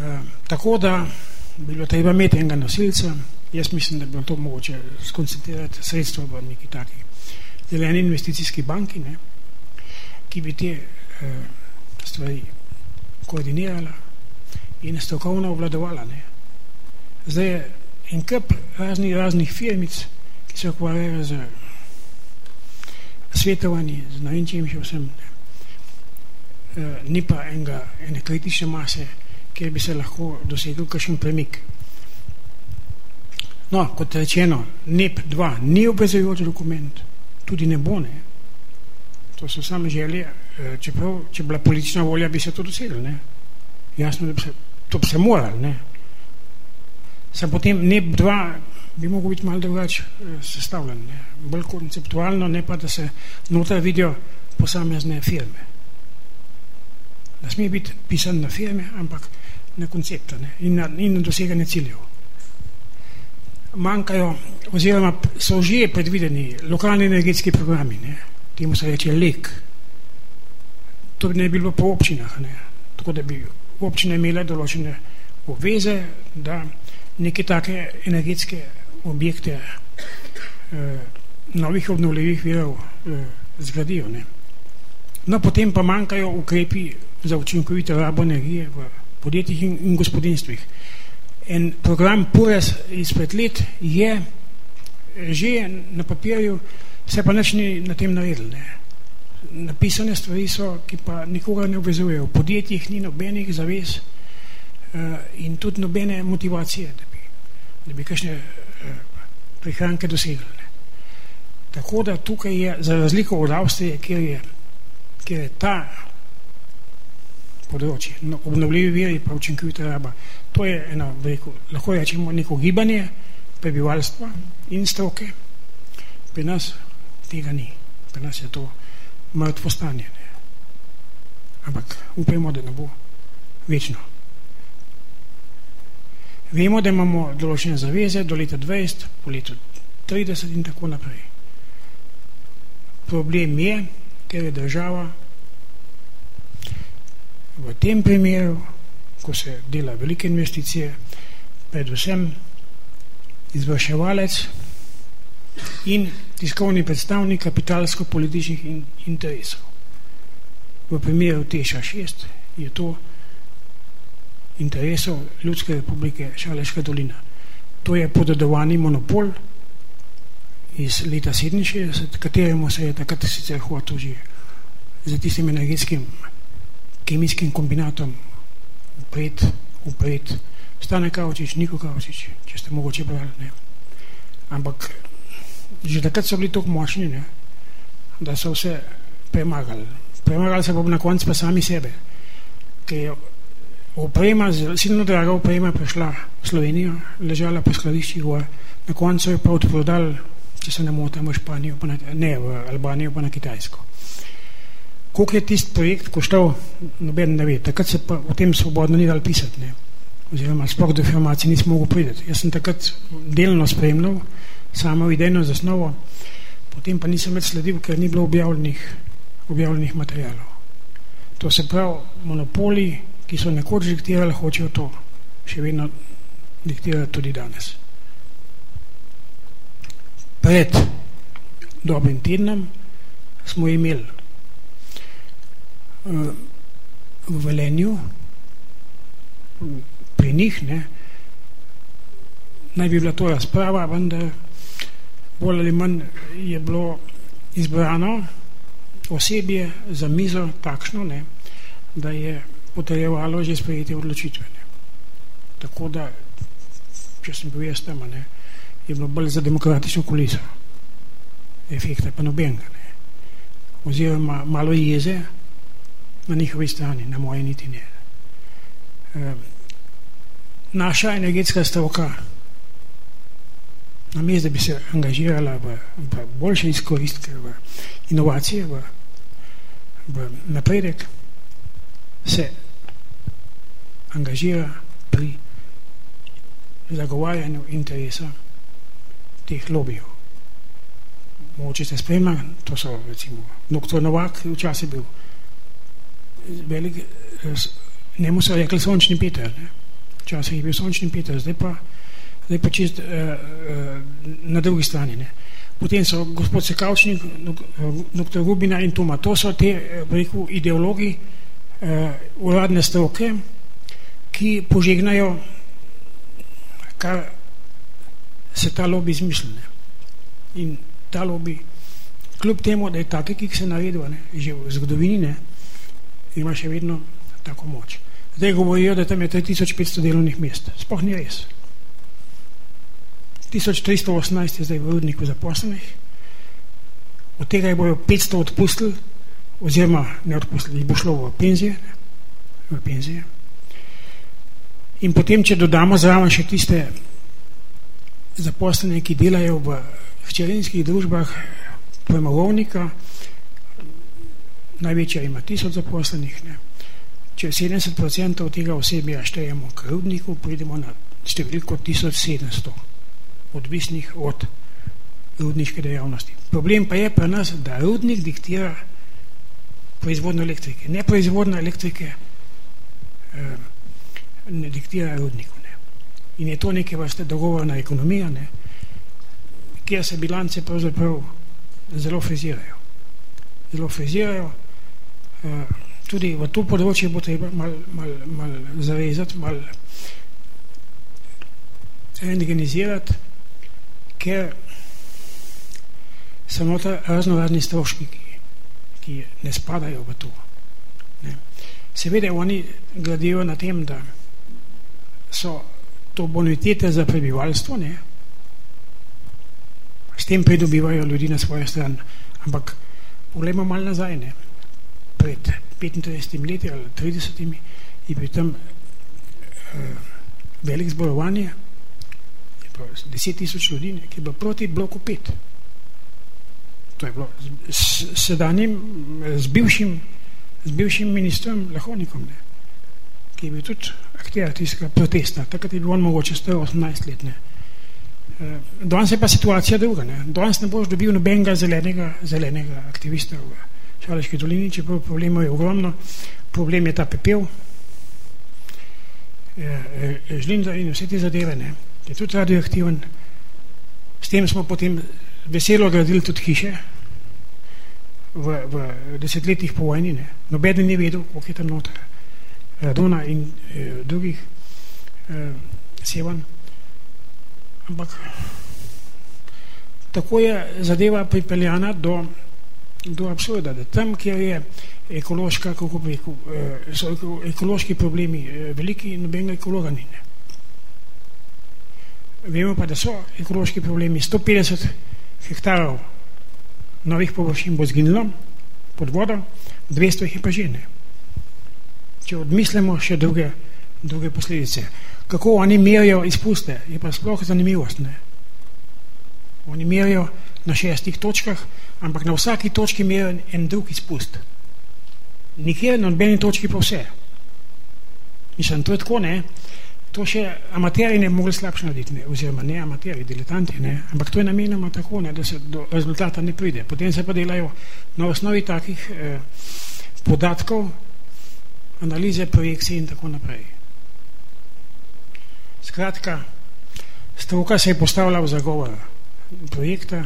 Eh, tako da bi bilo treba imeti enega nosilca, jaz mislim, da bi bilo to mogoče skoncentrirati sredstva v neki taki zeleni investicijski banki, ne, ki bi te uh, stvari koordinirala in strokovno obvladovala. Ne. Zdaj je en kup raznih, raznih firmic, ki se ukvarjajo z svetovanji, z navinčem še vsem. Ne. Uh, ni pa enega, ene kritične mase, kjer bi se lahko dosegel kakšen premik. No, kot rečeno, NEP 2 ni obvezujoč dokument, tudi ne bo ne. To so same želje, eh, čeprav, če bila politična volja, bi se to dosegli, ne. Jasno, da bi se, to bi se morali, ne. Sem potem NEP 2 bi mogel biti malo drugače eh, sestavljen, ne. Bolj konceptualno, ne pa, da se noter vidijo posamezne firme. Ne sme biti pisan na firme, ampak na koncepta ne. In, na, in na doseganje ciljev. Manjkajo, oziroma so že predvideni lokalni energetski programi, ne temu se reče lek. To bi ne bilo po občinah, ne. tako da bi občine imele določene obveze, da neke take energetske objekte eh, novih obnovljivih virov eh, zgradijo. Ne. No, potem pa manjkajo ukrepi za učinkovito rabo energije v podjetjih in, in gospodinstvih. En program PURES izpred let je že na papirju se pa nič ni na tem naredil. Ne. Napisane stvari so, ki pa nikoga ne obvezujejo. V podjetjih ni nobenih zavez uh, in tudi nobene motivacije, da bi, da bi kakšne uh, prihranke dosegli. Ne. Tako da tukaj je, za razliko od Avstrije, kjer je, kjer je ta področje, no, obnovljivi viri pa učinkovita raba, to je eno, rekel, lahko rečemo, neko gibanje prebivalstva in stroke. Pri nas tega ni. Pri nas je to mrtvo stanje. Ne. Ampak upajmo, da ne bo večno. Vemo, da imamo določene zaveze do leta 20, po letu 30 in tako naprej. Problem je, ker je država v tem primeru, ko se dela velike investicije, predvsem izvrševalec in tiskovni predstavnik kapitalsko-političnih in interesov. V primeru Teša 6 je to interesov Ljudske republike Šaleška dolina. To je podedovani monopol iz leta 67, kateremu se je takrat sicer hotel že za tistim energetskim kemijskim kombinatom upred, upred Stane Kavčič, Niko Kavčič, če ste mogoče brali, ne. Ampak že takrat so bili tako močni, ne, da so vse premagali. Premagali se pa na koncu pa sami sebe. Ker je oprema, silno draga oprema prišla v Slovenijo, ležala po skladiščih gor, na koncu je pa odprodal, če se ne motam, v Španijo, pa na, ne, v Albanijo, pa na Kitajsko. Koliko je tist projekt koštal, noben ne ve. Takrat se pa o tem svobodno ni dal pisati, ne. Oziroma, sploh do informacij nismo mogli priti. Jaz sem takrat delno spremljal, samo idejno zasnovo, potem pa nisem več sledil, ker ni bilo objavljenih, objavljenih materijalov. To se pravi, monopoli, ki so nekoč diktirali, hočejo to še vedno diktirati tudi danes. Pred dobrim tednom smo imeli v Velenju pri njih, ne, naj bi bila to razprava, vendar bolj ali manj je bilo izbrano osebje za mizo takšno, ne, da je potrjevalo že sprejeti odločitve. Ne. Tako da, če sem bil jaz tam, ne, je bilo bolj za demokratično kuliso. Efekta pa nobenega. Ne. Oziroma malo jeze na njihovi strani, na moje niti ne. E, naša energetska stroka namesto da bi se angažirala v, v boljše izkoristke, v inovacije, v, v napredek, se angažira pri zagovarjanju interesa teh lobijev. Mogoče se spremlja, to so recimo dr. Novak včasih bil velik, njemu so rekli sončni Peter, ne? včasih je bil sončni Peter, zdaj pa zdaj pa čist uh, uh, na drugi strani. Ne. Potem so gospod Sekavčnik, dr. Rubina in Toma, to so te rekel, ideologi uh, uradne stroke, ki požegnajo, kar se ta lobby izmišljene. In ta lobby, kljub temu, da je take, ki se naredil, ne, že v zgodovini, ne, ima še vedno tako moč. Zdaj govorijo, da tam je 3500 delovnih mest. Sploh ni res. 1318 je zdaj v rudniku zaposlenih, od tega je bojo 500 odpustili, oziroma ne odposlili, bo šlo v penzije, ne, v penzije. In potem, če dodamo zraven še tiste zaposlene, ki delajo v hčerinskih družbah premogovnika, največja ima tisoč zaposlenih, ne. če 70% tega osebja štejemo k rudniku, pridemo na številko 1700 odvisnih od rudniške dejavnosti. Problem pa je pri nas, da rudnik diktira proizvodno elektrike. Ne proizvodna elektrike eh, ne diktira rudniku. Ne. In je to neke vrste dogovorna ekonomija, ne, kjer se bilance pravzaprav zelo frizirajo. Zelo frizirajo. Eh, tudi v to področje bo treba mal, mal, mal zavezati, mal organizirati, ker so noter razno razni stroški, ki, ki ne spadajo v to. Ne. Seveda oni gledijo na tem, da so to bonitete za prebivalstvo, ne. s tem pridobivajo ljudi na svojo stran. Ampak pogledamo malo nazaj, ne. Pred 35 leti ali 30 je pri tem eh, velik zborovanje, 10 tisoč ljudi, ki je bilo proti bloku 5 to je bilo s sedanjim, z bivšim, z bivšim ministrom Lahonikom, ne, ki je bil tudi akter tistega protesta, takrat je bil on mogoče 118 let. Ne. Eh, danes je pa situacija druga. Ne. Danes ne boš dobil nobenega zelenega, zelenega aktivista Šaleški dolini, čeprav problemov je ogromno. Problem je ta pepel, eh, eh, žlinda in vse te zadeve, ne. je tudi radioaktiven. S tem smo potem veselo gradili tudi hiše v, v desetletjih po vojni. Ne. Nobeden ni vedel, koliko je tam noter. Radona in eh, drugih eh, sevan. Ampak tako je zadeva pripeljana do, do absurda, da tam, kjer je ekološka, kako bi rekel, eh, so ekološki problemi eh, veliki, nobenega ekologa ni. Ne. Vemo pa, da so ekološki problemi 150 hektarov novih površin bo zginilo pod vodo, 200 jih je pa že ne. Če odmislimo še druge, druge posledice. Kako oni merijo izpuste, je pa sploh zanimivost. Ne? Oni merijo na šestih točkah, ampak na vsaki točki merijo en drug izpust. Nikjer na nobeni točki pa vse. Mislim, to je tako, ne? to še amateri ne mogli slabše narediti, ne, oziroma ne amateri, diletanti, ne, ampak to je namenoma tako, ne, da se do rezultata ne pride. Potem se pa delajo na osnovi takih eh, podatkov, analize, projekcije in tako naprej. Skratka, stroka se je postavila v zagovor projekta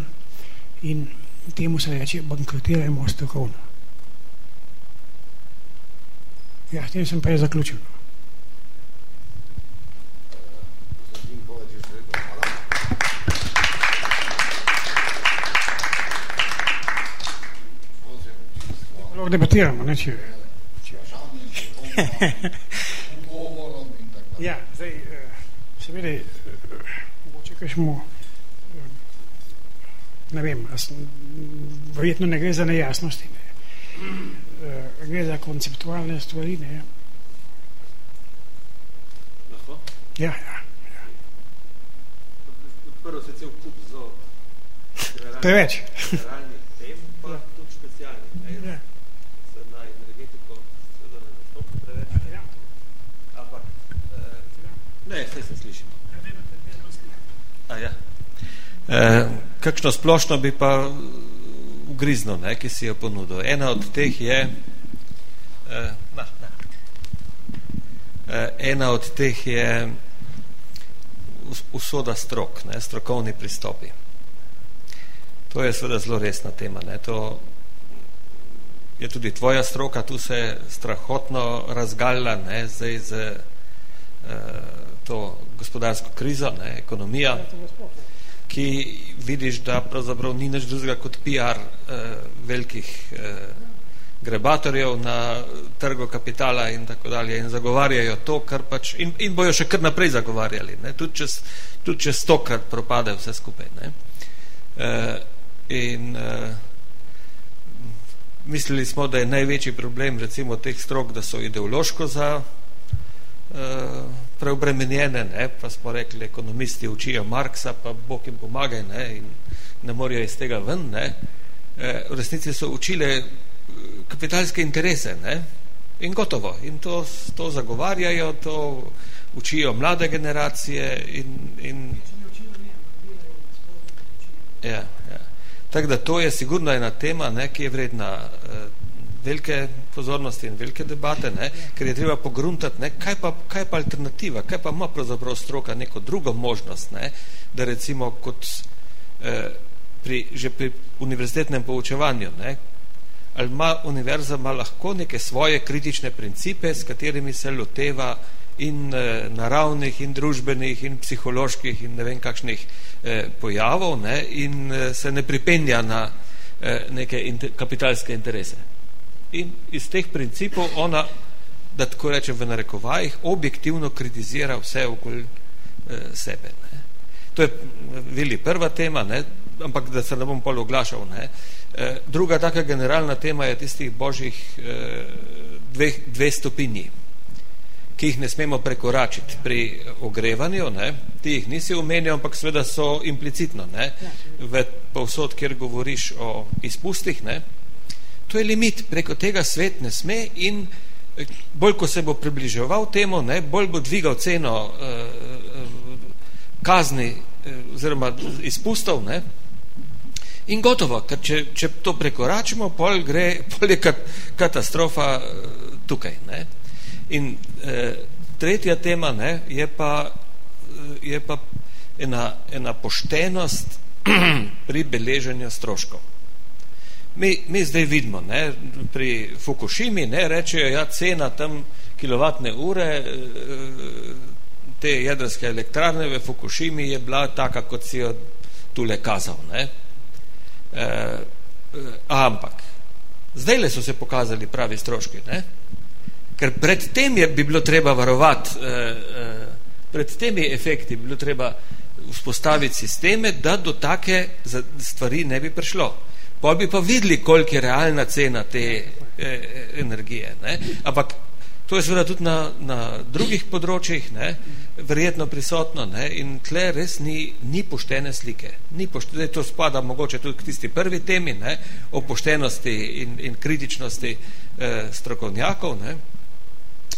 in temu se reče bankrotirajmo strokovno. Ja, s tem sem prej zaključil. lahko debatiramo. Ne, če... <laughs> ja, zdaj, eh, seveda, eh, mogoče kaj eh, ne vem, verjetno ne gre za nejasnosti, ne. gre za konceptualne stvari. Ne. Lahko? Ja, ja. ja. Prvo se cel kup zo <laughs> Preveč. generalnih tem, pa ja. tudi specialnih. Ja. Ne, vse se slišimo. A ja. E, kakšno splošno bi pa ugrizno, ne, ki si jo ponudil. Ena od teh je e, na, na. E, ena od teh je usoda strok, ne, strokovni pristopi. To je seveda zelo resna tema. Ne. To je tudi tvoja stroka, tu se strahotno razgalja, ne, zdaj z e, to gospodarsko krizo, ne, ekonomija, ki vidiš, da pravzaprav ni nič drugega kot PR eh, velikih eh, grebatorjev na trgu kapitala in tako dalje in zagovarjajo to, kar pač, in, in bojo še kar naprej zagovarjali, ne, tudi čez, tudi čez to, kar propade vse skupaj. Ne. Eh, in eh, mislili smo, da je največji problem recimo teh strok, da so ideološko za uh, preobremenjene, ne? pa smo rekli, ekonomisti učijo Marksa, pa Bog jim pomagaj ne? in ne morajo iz tega ven. Ne? Uh, v resnici so učile kapitalske interese ne? in gotovo. In to, to zagovarjajo, to učijo mlade generacije in, in ja, ja. Tako da to je sigurno ena tema, ne, ki je vredna eh, velike pozornosti in velike debate, ne, ker je treba pogruntati, ne, kaj, pa, kaj pa alternativa, kaj pa ima pravzaprav stroka neko drugo možnost, ne, da recimo kot eh, pri, že pri univerzitetnem poučevanju, ne, ali ima univerza ima lahko neke svoje kritične principe, s katerimi se loteva in eh, naravnih, in družbenih, in psiholoških, in ne vem kakšnih eh, pojavov, ne, in eh, se ne pripenja na eh, neke inter, kapitalske interese. In iz teh principov ona, da tako rečem v narekovajih, objektivno kritizira vse okoli eh, sebe. Ne. To je vili prva tema, ne, ampak da se ne bom pol oglašal. Ne. Eh, druga taka generalna tema je tistih božjih eh, dveh, dve stopinji ki jih ne smemo prekoračiti pri ogrevanju, ne, ti jih nisi omenjal, ampak seveda so implicitno, ne, v povsod, kjer govoriš o izpustih, ne, to je limit, preko tega svet ne sme in eh, bolj, ko se bo približeval temu, ne, bolj bo dvigal ceno uh, kazni uh, oziroma izpustov, ne, in gotovo, ker če, če to prekoračimo, pol gre, <laughs> pol je kat, katastrofa uh, tukaj, ne, In eh, tretja tema ne, je pa, eh, je pa ena, ena poštenost <clears throat> pri beleženju stroškov. Mi, mi zdaj vidimo, ne, pri Fukushimi ne, rečejo, ja, cena tam kilovatne ure eh, te jedrske elektrarne v Fukushimi je bila taka, kot si jo tule kazal. Ne. E, ampak, zdaj le so se pokazali pravi stroški. Ne. Ker pred tem je bi bilo treba varovati, eh, eh, pred temi efekti bi bilo treba vzpostaviti sisteme, da do take stvari ne bi prišlo. Pa bi pa videli, koliko je realna cena te eh, energije. Ne? Ampak to je seveda tudi na, na drugih področjih ne? verjetno prisotno ne? in tle res ni, ni poštene slike. Ni poštene, to spada mogoče tudi k tisti prvi temi ne? o poštenosti in, in kritičnosti eh, strokovnjakov. Ne?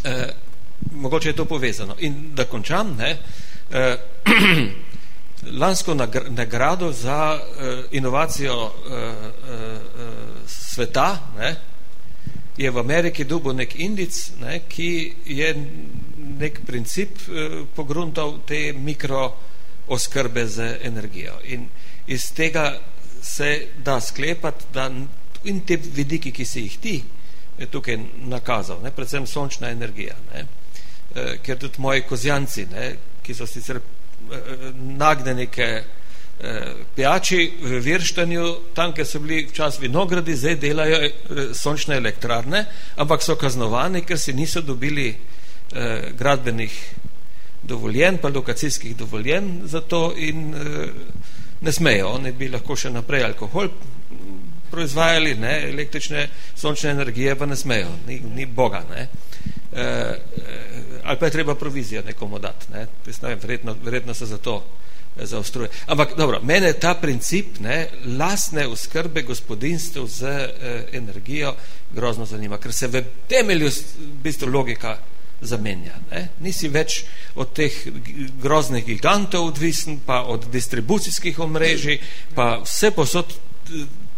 eh, mogoče je to povezano. In da končam, ne, eh, <clears throat> lansko nagrado za eh, inovacijo eh, eh, sveta ne, je v Ameriki dobil nek indic, ne, ki je nek princip pogruntal te mikro oskrbe z energijo. In iz tega se da sklepati, da in te vidiki, ki se jih ti je tukaj nakazal, ne, predvsem sončna energija, ne, ker tudi moji kozjanci, ne, ki so sicer e, nagnjeni ke e, pijači v Virštanju, tam, ker so bili včas vinogradi, zdaj delajo e, sončne elektrarne, ampak so kaznovani, ker si niso dobili e, gradbenih dovoljen, pa lokacijskih dovoljen za to in ne smejo, oni bi lahko še naprej alkohol proizvajali ne, električne sončne energije, pa ne smejo, ni, ni boga. Ne. E, ali pa je treba provizijo nekomu dati. Ne. Ne vem, verjetno, verjetno se za to e, zaostruje. Ampak dobro, mene ta princip ne, lastne uskrbe gospodinstv z e, energijo grozno zanima, ker se v temelju bistvu logika zamenja. Ne. Nisi več od teh groznih gigantov odvisen, pa od distribucijskih omrežij, pa vse posod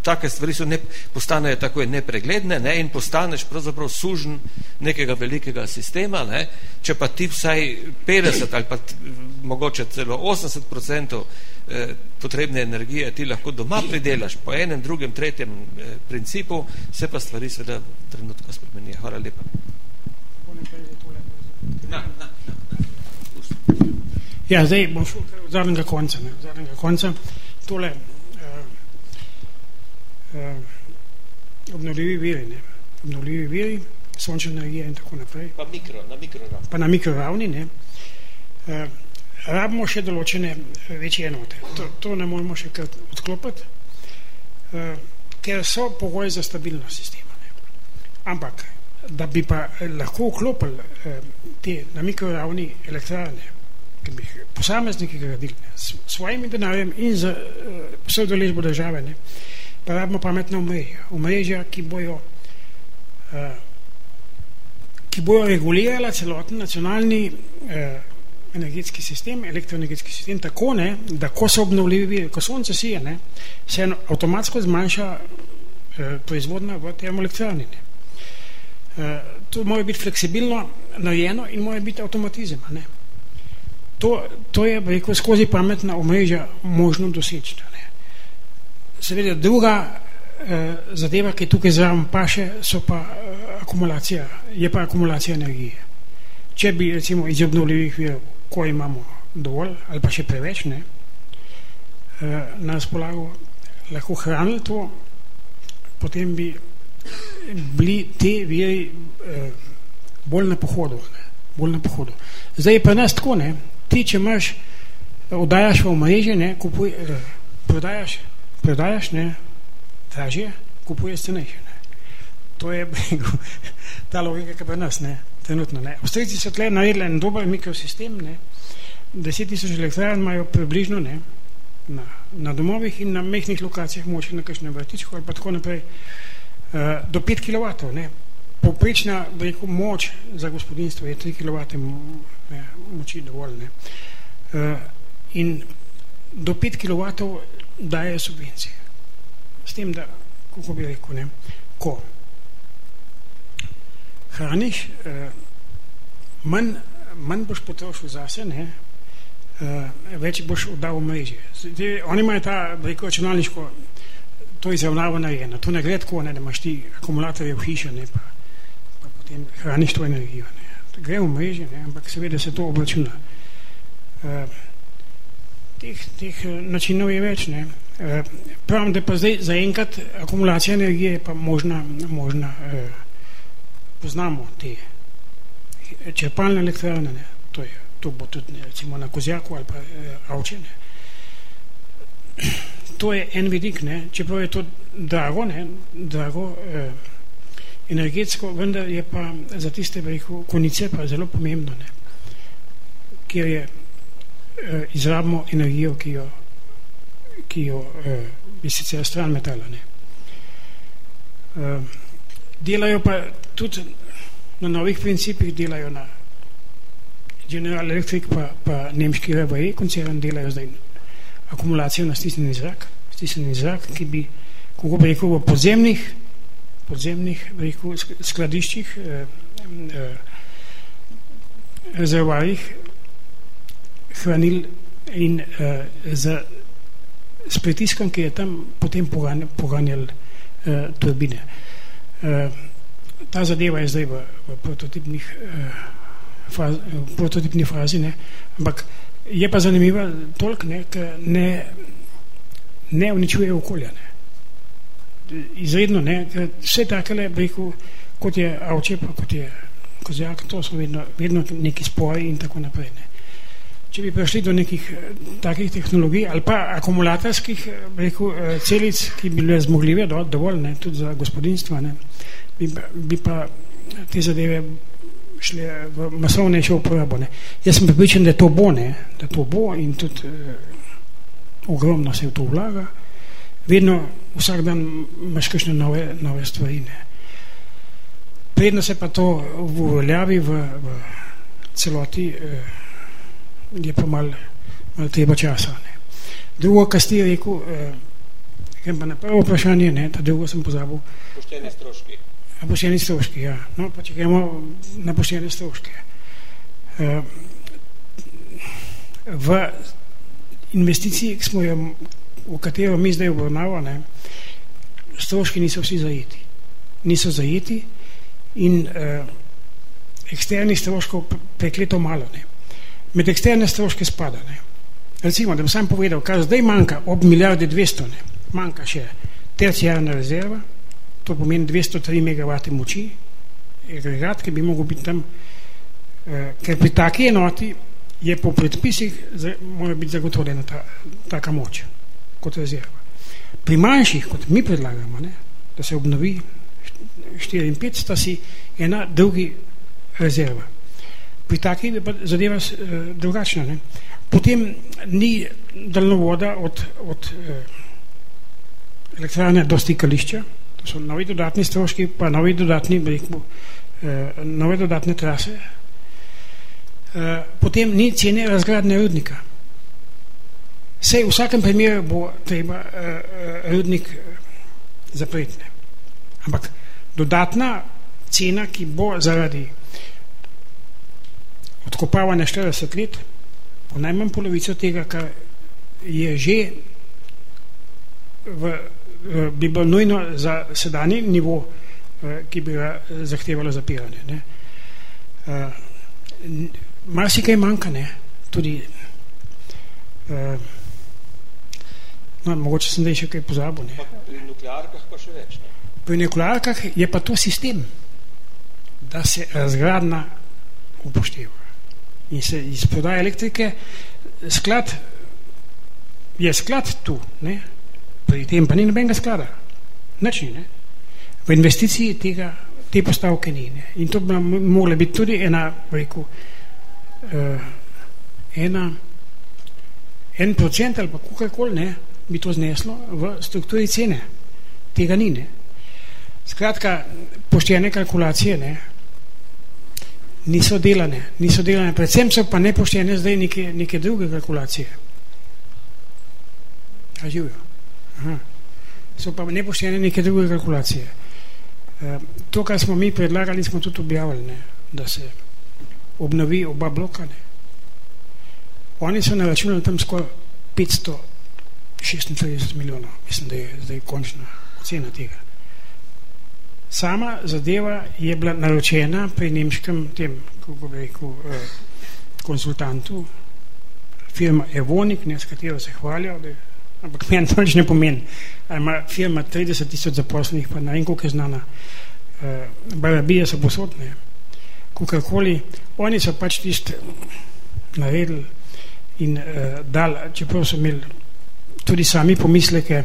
take stvari so ne, postanejo tako nepregledne ne, in postaneš pravzaprav sužen nekega velikega sistema, ne, če pa ti vsaj 50 ali pa mogoče celo 80 eh, potrebne energije ti lahko doma pridelaš po enem, drugem, tretjem eh, principu, se pa stvari seveda trenutko spremenijo. Hvala lepa. Na, na, na. Ja, zdaj bom šel od zadnjega konca. Ne, zadnjega konca. Tole, obnovljivi viri, ne? obnovljivi viri, sončna energija in tako naprej. Pa, mikro, na mikroravni. Pa na mikroravni. Ne? Eh, rabimo še določene večje enote. To, to ne moramo še kar odklopiti, eh, ker so pogoji za stabilnost sistema. Ne. Ampak, da bi pa lahko vklopili eh, te na mikroravni elektrarne, ki bi posamezniki gradili s svojimi denarjem in z eh, vse doležbo države, ne, pa rabimo pametna omrežja. Omrežja, ki bojo eh, ki bojo regulirala celoten nacionalni eh, energetski sistem, elektroenergetski sistem, tako ne, da ko so obnovljivi viri, ko sonce sije, ne, se avtomatsko zmanjša eh, proizvodna v termoelektrarni. Eh, to mora biti fleksibilno narejeno in mora biti avtomatizem. Ne. To, to je rekel, skozi pametna omrežja možno doseči. Ne. Seveda druga eh, zadeva, ki tukaj zraven paše, so pa eh, akumulacija, je pa akumulacija energije. Če bi recimo iz obnovljivih virov ko imamo dovolj ali pa še preveč ne, eh, na razpolago, lahko hranili to, potem bi bili te viri eh, bolj na pohodu. Ne, bolj na pohodu. Zdaj je pa nas tako, ne, ti, če imaš, oddajaš v mreže, ne, kupuj, eh, prodajaš, prodajaš, ne, dražje, kupuješ cenejše. Ne. To je <laughs> ta logika, ki pa nas, ne trenutno. Ne. Avstrijci so tle naredili en dober mikrosistem, ne. 10 tisoč elektrarn imajo približno ne, na, na domovih in na mehnih lokacijah moči na kakšnem vrtičku ali pa tako naprej uh, do 5 kW. Ne. Poprečna rekel, moč za gospodinstvo je 3 kW ne, moči dovolj. Ne. Uh, in do 5 kW daje subvencije. S tem, da, kako bi rekel, ne, ko hraniš, eh, manj, manj boš potrošil zase, ne, eh, več boš oddal v mreži. Zdaj, oni imajo ta, reko, računalniško, to izravnavo narejeno. To ne gre tako, ne, da imaš ti akumulatorje v hiši, ne, pa, pa potem hraniš to energijo. Ne. Gre v mreži, ne, ampak seveda se to obračuna. Eh, teh, teh načinov je več, ne. Pravim, da pa zdaj zaenkrat akumulacija energije je pa možna, možna eh, poznamo te črpalne elektrane, ne, to, je, to bo tudi recimo na Kozjaku ali pa e, Avče. Ne. To je en vidik, ne, čeprav je to drago, ne, drago e, energetsko, vendar je pa za tiste veliko konice pa zelo pomembno, ne, kjer je e, izrabimo energijo, ki jo, ki jo e, bi sicer stran metala. Ne. E, delajo pa tudi na novih principih delajo na General Electric pa, pa nemški RWE koncern delajo zdaj akumulacijo na stisnjeni zrak stisnjeni zrak, ki bi kako bi rekel v podzemnih podzemnih rekel, skladiščih eh, eh, rezervarjih hranil in eh, z, s pritiskom, ki je tam potem poganjal eh, turbine. Eh, ta zadeva je zdaj v, v prototipnih eh, faz, v prototipni fazi, ne? ampak je pa zanimiva toliko, ne, ne, ne uničuje okolja. Ne? Izredno, ne, vse takele, rekel, kot je avče, pa kot je kozjak, to so vedno, vedno neki spoji in tako naprej. Ne? Če bi prišli do nekih eh, takih tehnologij ali pa akumulatorskih eh, rekel, celic, ki bi bile zmogljive, do, dovolj, ne, tudi za gospodinstva, ne, bi, bi pa te zadeve šle v masovnejšo uporabo. Ne. Jaz sem pripričan, da to bo, ne, da to bo in tudi eh, ogromno se v to vlaga. Vedno, vsak dan imaš kakšne nove, nove stvari. Ne. Predno se pa to uveljavi v, v celoti eh, je pa malo mal treba časa. Ne. Drugo, kar ste rekel, eh, grem pa na prvo vprašanje, ne, ta drugo sem pozabil. Pošteni stroški na pošteni stroški, ja. No, pa če gremo na pošteni stroški. Uh, v investiciji, ki smo jo, v katero mi zdaj obravnavamo, ne, stroški niso vsi zajeti. Niso zajeti in uh, eksternih stroškov prekleto malo. Ne. Med eksterne stroške spada. Ne. Recimo, da bi sam povedal, kar zdaj manjka ob milijarde 200, ne, manjka še tercijarna rezerva, to pomeni 203 MW moči, agregat, ki bi mogel biti tam, eh, ker pri taki enoti je po predpisih mora biti zagotovljena ta, taka moč kot rezerva. pri manjših, kot mi predlagamo, ne, da se obnovi 4 in 5, sta si ena drugi rezerva. Pri takih je pa zadeva uh, drugačna. Ne. Potem ni daljnovoda od, od uh, elektrane do stikališča, to so novi dodatni stroški, pa novi dodatni, rekel, uh, nove dodatne trase. Uh, potem ni cene razgradne rudnika. Sej v vsakem primeru bo treba uh, rudnik zapreti. Ampak dodatna cena, ki bo zaradi odkopavanja 40 let, po najmanj polovico tega, kar je že v, v, bi bilo nujno za sedanji nivo, v, ki bi ga zahtevalo zapiranje. Ne. Uh, Mar si kaj manjka, ne? tudi no, mogoče sem da še kaj pozabil. Ne? Pri nuklearkah pa še več. Ne? Pri nuklearkah je pa to sistem, da se razgradna upošteva in se iz prodaje elektrike sklad je sklad tu ne? pri tem pa ni nobenega sklada nič ni ne? v investiciji tega, te postavke ni ne? in to bi mogla biti tudi ena rekel, uh, ena en procent ali pa kakorkoli ne bi to zneslo v strukturi cene tega ni ne skratka poštene kalkulacije ne niso delane, niso delane, predvsem so pa nepoštene zdaj neke, neke druge kalkulacije. A živijo. Aha. So pa nepoštene neke druge kalkulacije. E, to, kar smo mi predlagali, smo tudi objavili, ne, da se obnovi oba bloka. Ne. Oni so naračunali tam skoraj 536 milijonov, mislim, da je zdaj končna cena tega. Sama zadeva je bila naročena pri nemškem tem, kako bi rekel, eh, konsultantu, firma Evonik, ne, s katero se hvalijo, da, ampak meni to ne pomeni. Ima firma 30 tisoč zaposlenih, pa ne vem, koliko je znana. Eh, Barabije so posodne, kakorkoli. Oni so pač tiste naredili in eh, dal, čeprav so imeli tudi sami pomisleke,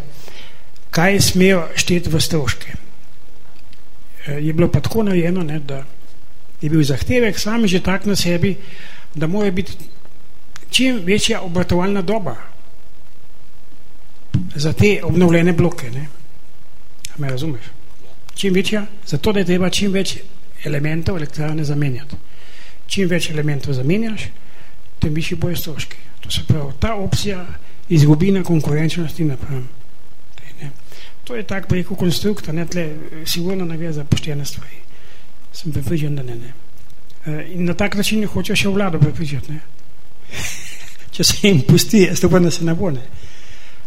kaj smejo šteti v stroške. Eh, je bilo pa tako narejeno, ne, da je bil zahtevek sami že tak na sebi, da mora biti čim večja obratovalna doba za te obnovljene bloke. Ne. Me razumeš? Čim večja, zato da je treba čim več elementov elektrarne zamenjati. Čim več elementov zamenjaš, tem višji bojo stroški. To se pravi, ta opcija izgubi na konkurenčnosti napram. To je tak preko konstrukta, ne, tle, sigurno ne gre za poštene stvari. Sem prepričan, da ne, ne. E, in na tak način hoče še vlado prepričati, ne. <laughs> če se jim pusti, jaz to pa ne se ne bo, ne.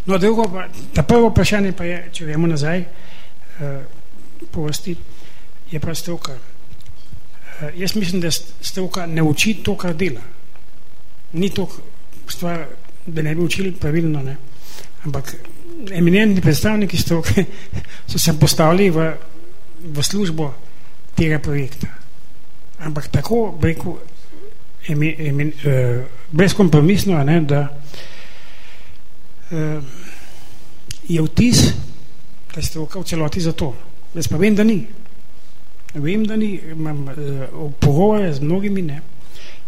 No, drugo pa, ta prvo vprašanje pa je, če vemo nazaj, uh, po vrsti, je pa stroka. Uh, jaz mislim, da stroka ne uči to, kar dela. Ni to stvar, da ne bi učili pravilno, ne. Ampak eminentni predstavniki stroke <laughs> so se postavili v, v službo tega projekta. Ampak tako, rekel, emi, emi, uh, brezkompromisno, ne, da uh, je vtis, da je stroka v celoti za to. Jaz pa vem, da ni. Vem, da ni, imam uh, pogovore z mnogimi, ne,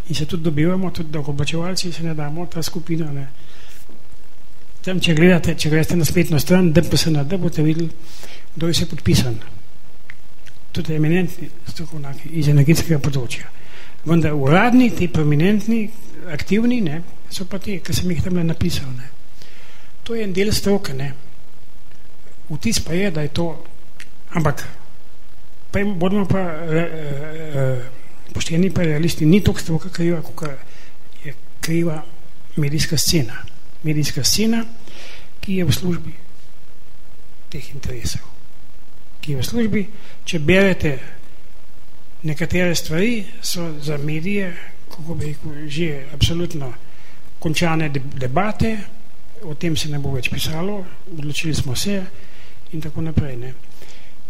in se tudi dobivamo, tudi dolgoplačevalci se ne damo, ta skupina, ne, Tam, če gledate, če greste na spletno stran, DPSN, da boste videli, kdo je se podpisan. Tudi eminentni strokovnjaki iz energetskega področja. Vendar uradni, ti prominentni, aktivni, ne, so pa ti, ki sem jih tam napisal. Ne. To je en del stroke. Ne. Vtis pa je, da je to, ampak pa bodimo pa e, e, pošteni pa realisti, ni to stroka kriva, kot je kriva medijska scena medijska scena, ki je v službi teh interesov. Ki je v službi, če berete nekatere stvari, so za medije, kako bi rekel, že absolutno končane debate, o tem se ne bo več pisalo, odločili smo se in tako naprej. Ne.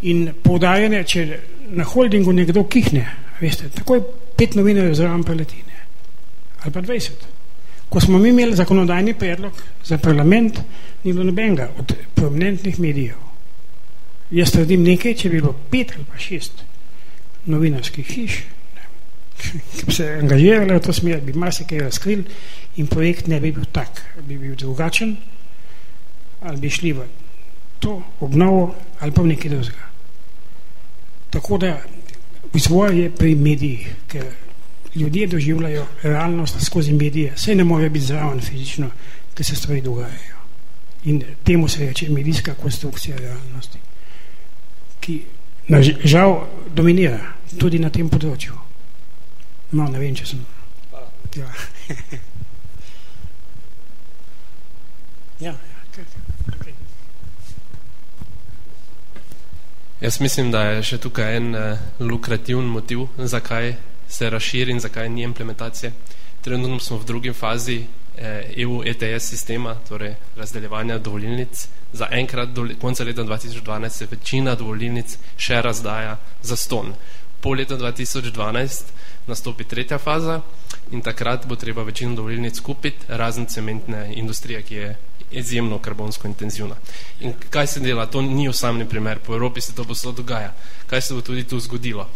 In poudarjene, če na holdingu nekdo kihne, veste, takoj pet novinarjev zraven preletine. Ali pa dvajset Ko smo mi imeli zakonodajni predlog za parlament, ni bilo nobenega od prominentnih medijev. Jaz trdim nekaj, če bi bilo pet ali pa šest novinarskih hiš, ki bi se angažirali v to smer, bi marsikaj razkrili in projekt ne bi bil tak, bi bil drugačen, ali bi šli v to obnovo ali pa v nekaj drugega. Tako da izvoj je pri medijih, ker ljudje doživljajo realnost skozi medije, saj ne more biti zraven fizično, ker se stvari dogajajo. In temu se reče medijska konstrukcija realnosti, ki žal dominira tudi na tem področju. No, ne vem, če sem. Ja. ja, ja, okay. Jaz mislim, da je še tukaj en uh, lukrativen motiv, zakaj se razširi in zakaj ni implementacije. Trenutno smo v drugi fazi eh, EU ETS sistema, torej razdeljevanja dovoljenic. Za enkrat do konca leta 2012 se večina dovoljenic še razdaja za ston. Po leta 2012 nastopi tretja faza in takrat bo treba večino dovoljenic kupiti, razen cementne industrije, ki je izjemno karbonsko intenzivna. In kaj se dela? To ni osamni primer, po Evropi se to posod dogaja. Kaj se bo tudi tu zgodilo?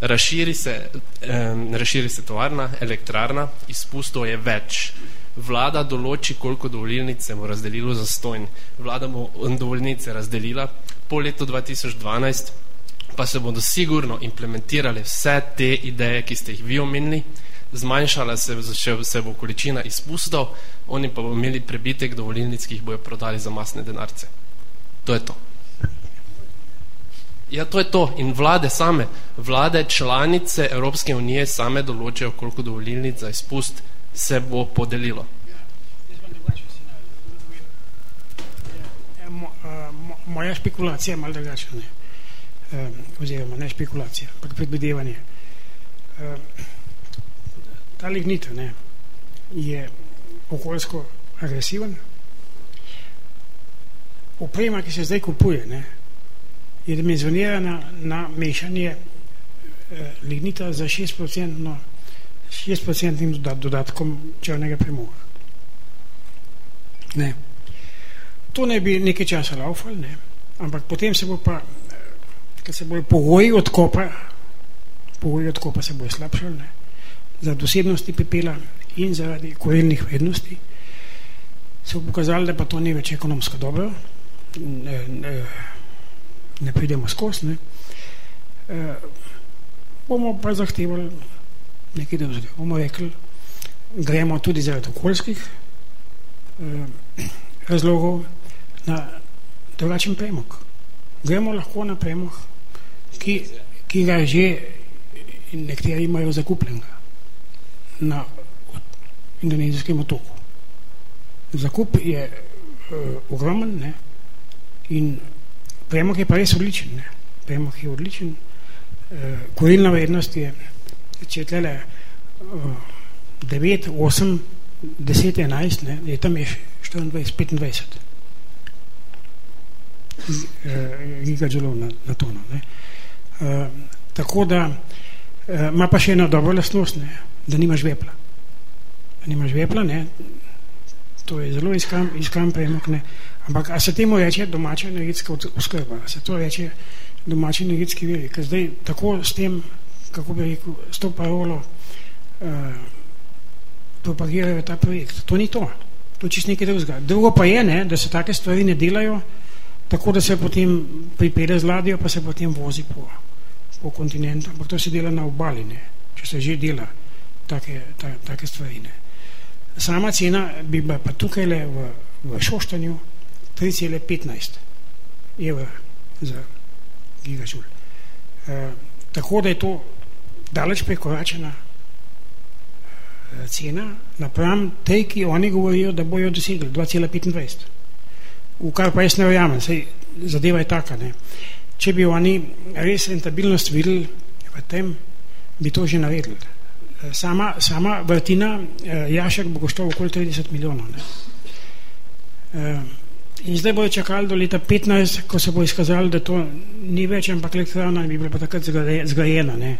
Razširi se, eh, razširi se tovarna, elektrarna, izpustov je več. Vlada določi, koliko dovoljnic se bo razdelilo za stojn. Vlada bo dovoljnice razdelila. Po letu 2012 pa se bodo sigurno implementirale vse te ideje, ki ste jih vi omenili, zmanjšala se, še, se bo količina izpustov, oni pa bodo imeli prebitek dovoljnic, ki jih bojo prodali za masne denarce. To je to. Ja, to je to. In vlade same, vlade članice Evropske unije same določajo, koliko dovoljnic za izpust se bo podelilo. Moja špekulacija je malo drugačna. Ne. Oziroma, ne špekulacija, ampak predvidevanje. Ta lignit ne, je okoljsko agresiven. Oprema, ki se zdaj kupuje, ne, je dimenzionirana na mešanje eh, lignita za 6%, 6% dodatkom črnega premoga. Ne. To ne bi nekaj časa laufal, ne. ampak potem se bo pa, eh, ker se bojo pogoji odkopa, pogoji odkopa se bojo slabšali, ne. za dosebnosti pepela in zaradi koreljnih vrednosti, se bo pokazalo, da pa to ni več ekonomsko dobro, ne, ne, ne pridemo skozi, ne, e, bomo pa zahtevali nekaj drugega. Bomo rekli, gremo tudi zaradi okoljskih e, razlogov na drugačen premog. Gremo lahko na premog, ki, ki ga že nekateri imajo zakupljenega na indonezijskem otoku. Zakup je uh, ogromen ne, in Premog je pa res odličen. Ne? Premog je odličen. Uh, korilna vrednost je, če je tlele uh, 9, 8, 10, 11, ne? je tam je 24, 25 gigajoulov na, na tono. Ne? Uh, tako da uh, ima pa še eno dobro lastnost, ne? da nimaš vepla. Da nimaš vepla, ne? to je zelo iskam, iskam premog, ne? Ampak, a se temu reče domača energetska oskrba, a se to reče domači energetski viri, ker zdaj tako s tem, kako bi rekel, s to parolo uh, propagirajo ta projekt. To ni to. To je čist nekaj drugega. Drugo pa je, ne, da se take stvari ne delajo, tako da se potem pripede z ladjo, pa se potem vozi po, po kontinentu. Ampak to se dela na obali, ne, če se že dela take, ta, take stvari. Ne. Sama cena bi pa tukaj le v, v Šoštanju 3,15 evra za gigajoule. E, tako da je to daleč prekoračena e, cena napram tej, ki oni govorijo, da bojo dosegli 2,25. V kar pa jaz ne verjamem, sej zadeva je taka. Ne. Če bi oni res rentabilnost videli v tem, bi to že naredili. E, sama, sama vrtina Jašek bo koštoval okoli 30 milijonov. Ne. E, In zdaj bojo čakali do leta 15, ko se bo izkazalo, da to ni več, ampak elektrarna bi bila pa takrat zgrajena. Ne.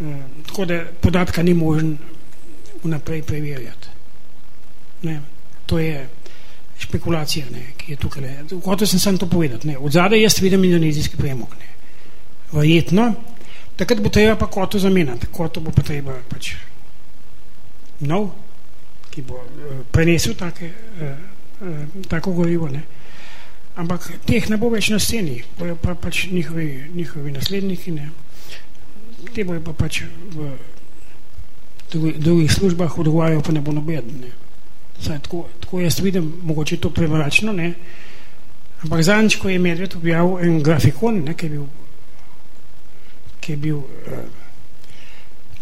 E, tako da podatka ni možen vnaprej preverjati. Ne. To je špekulacija, ne, ki je tukaj. Hotel sem samo to povedati. Ne. Od zadaj jaz vidim indonezijski premog. Ne. Verjetno, takrat bo treba pa koto zamenjati. Koto bo pa treba pač nov, ki bo uh, prenesel take, uh, tako gorivo. Ne. Ampak teh ne bo več na sceni, bojo pa pač njihovi, njihovi nasledniki. Ne. Te bojo pa pač v drugih službah odgovarjajo, pa ne bo noben. Ne. Saj, tako, tako jaz vidim, mogoče to prevračno, ne. Ampak zadnjič, ko je Medved objavil en grafikon, ne, ki je bil, ki je bil uh,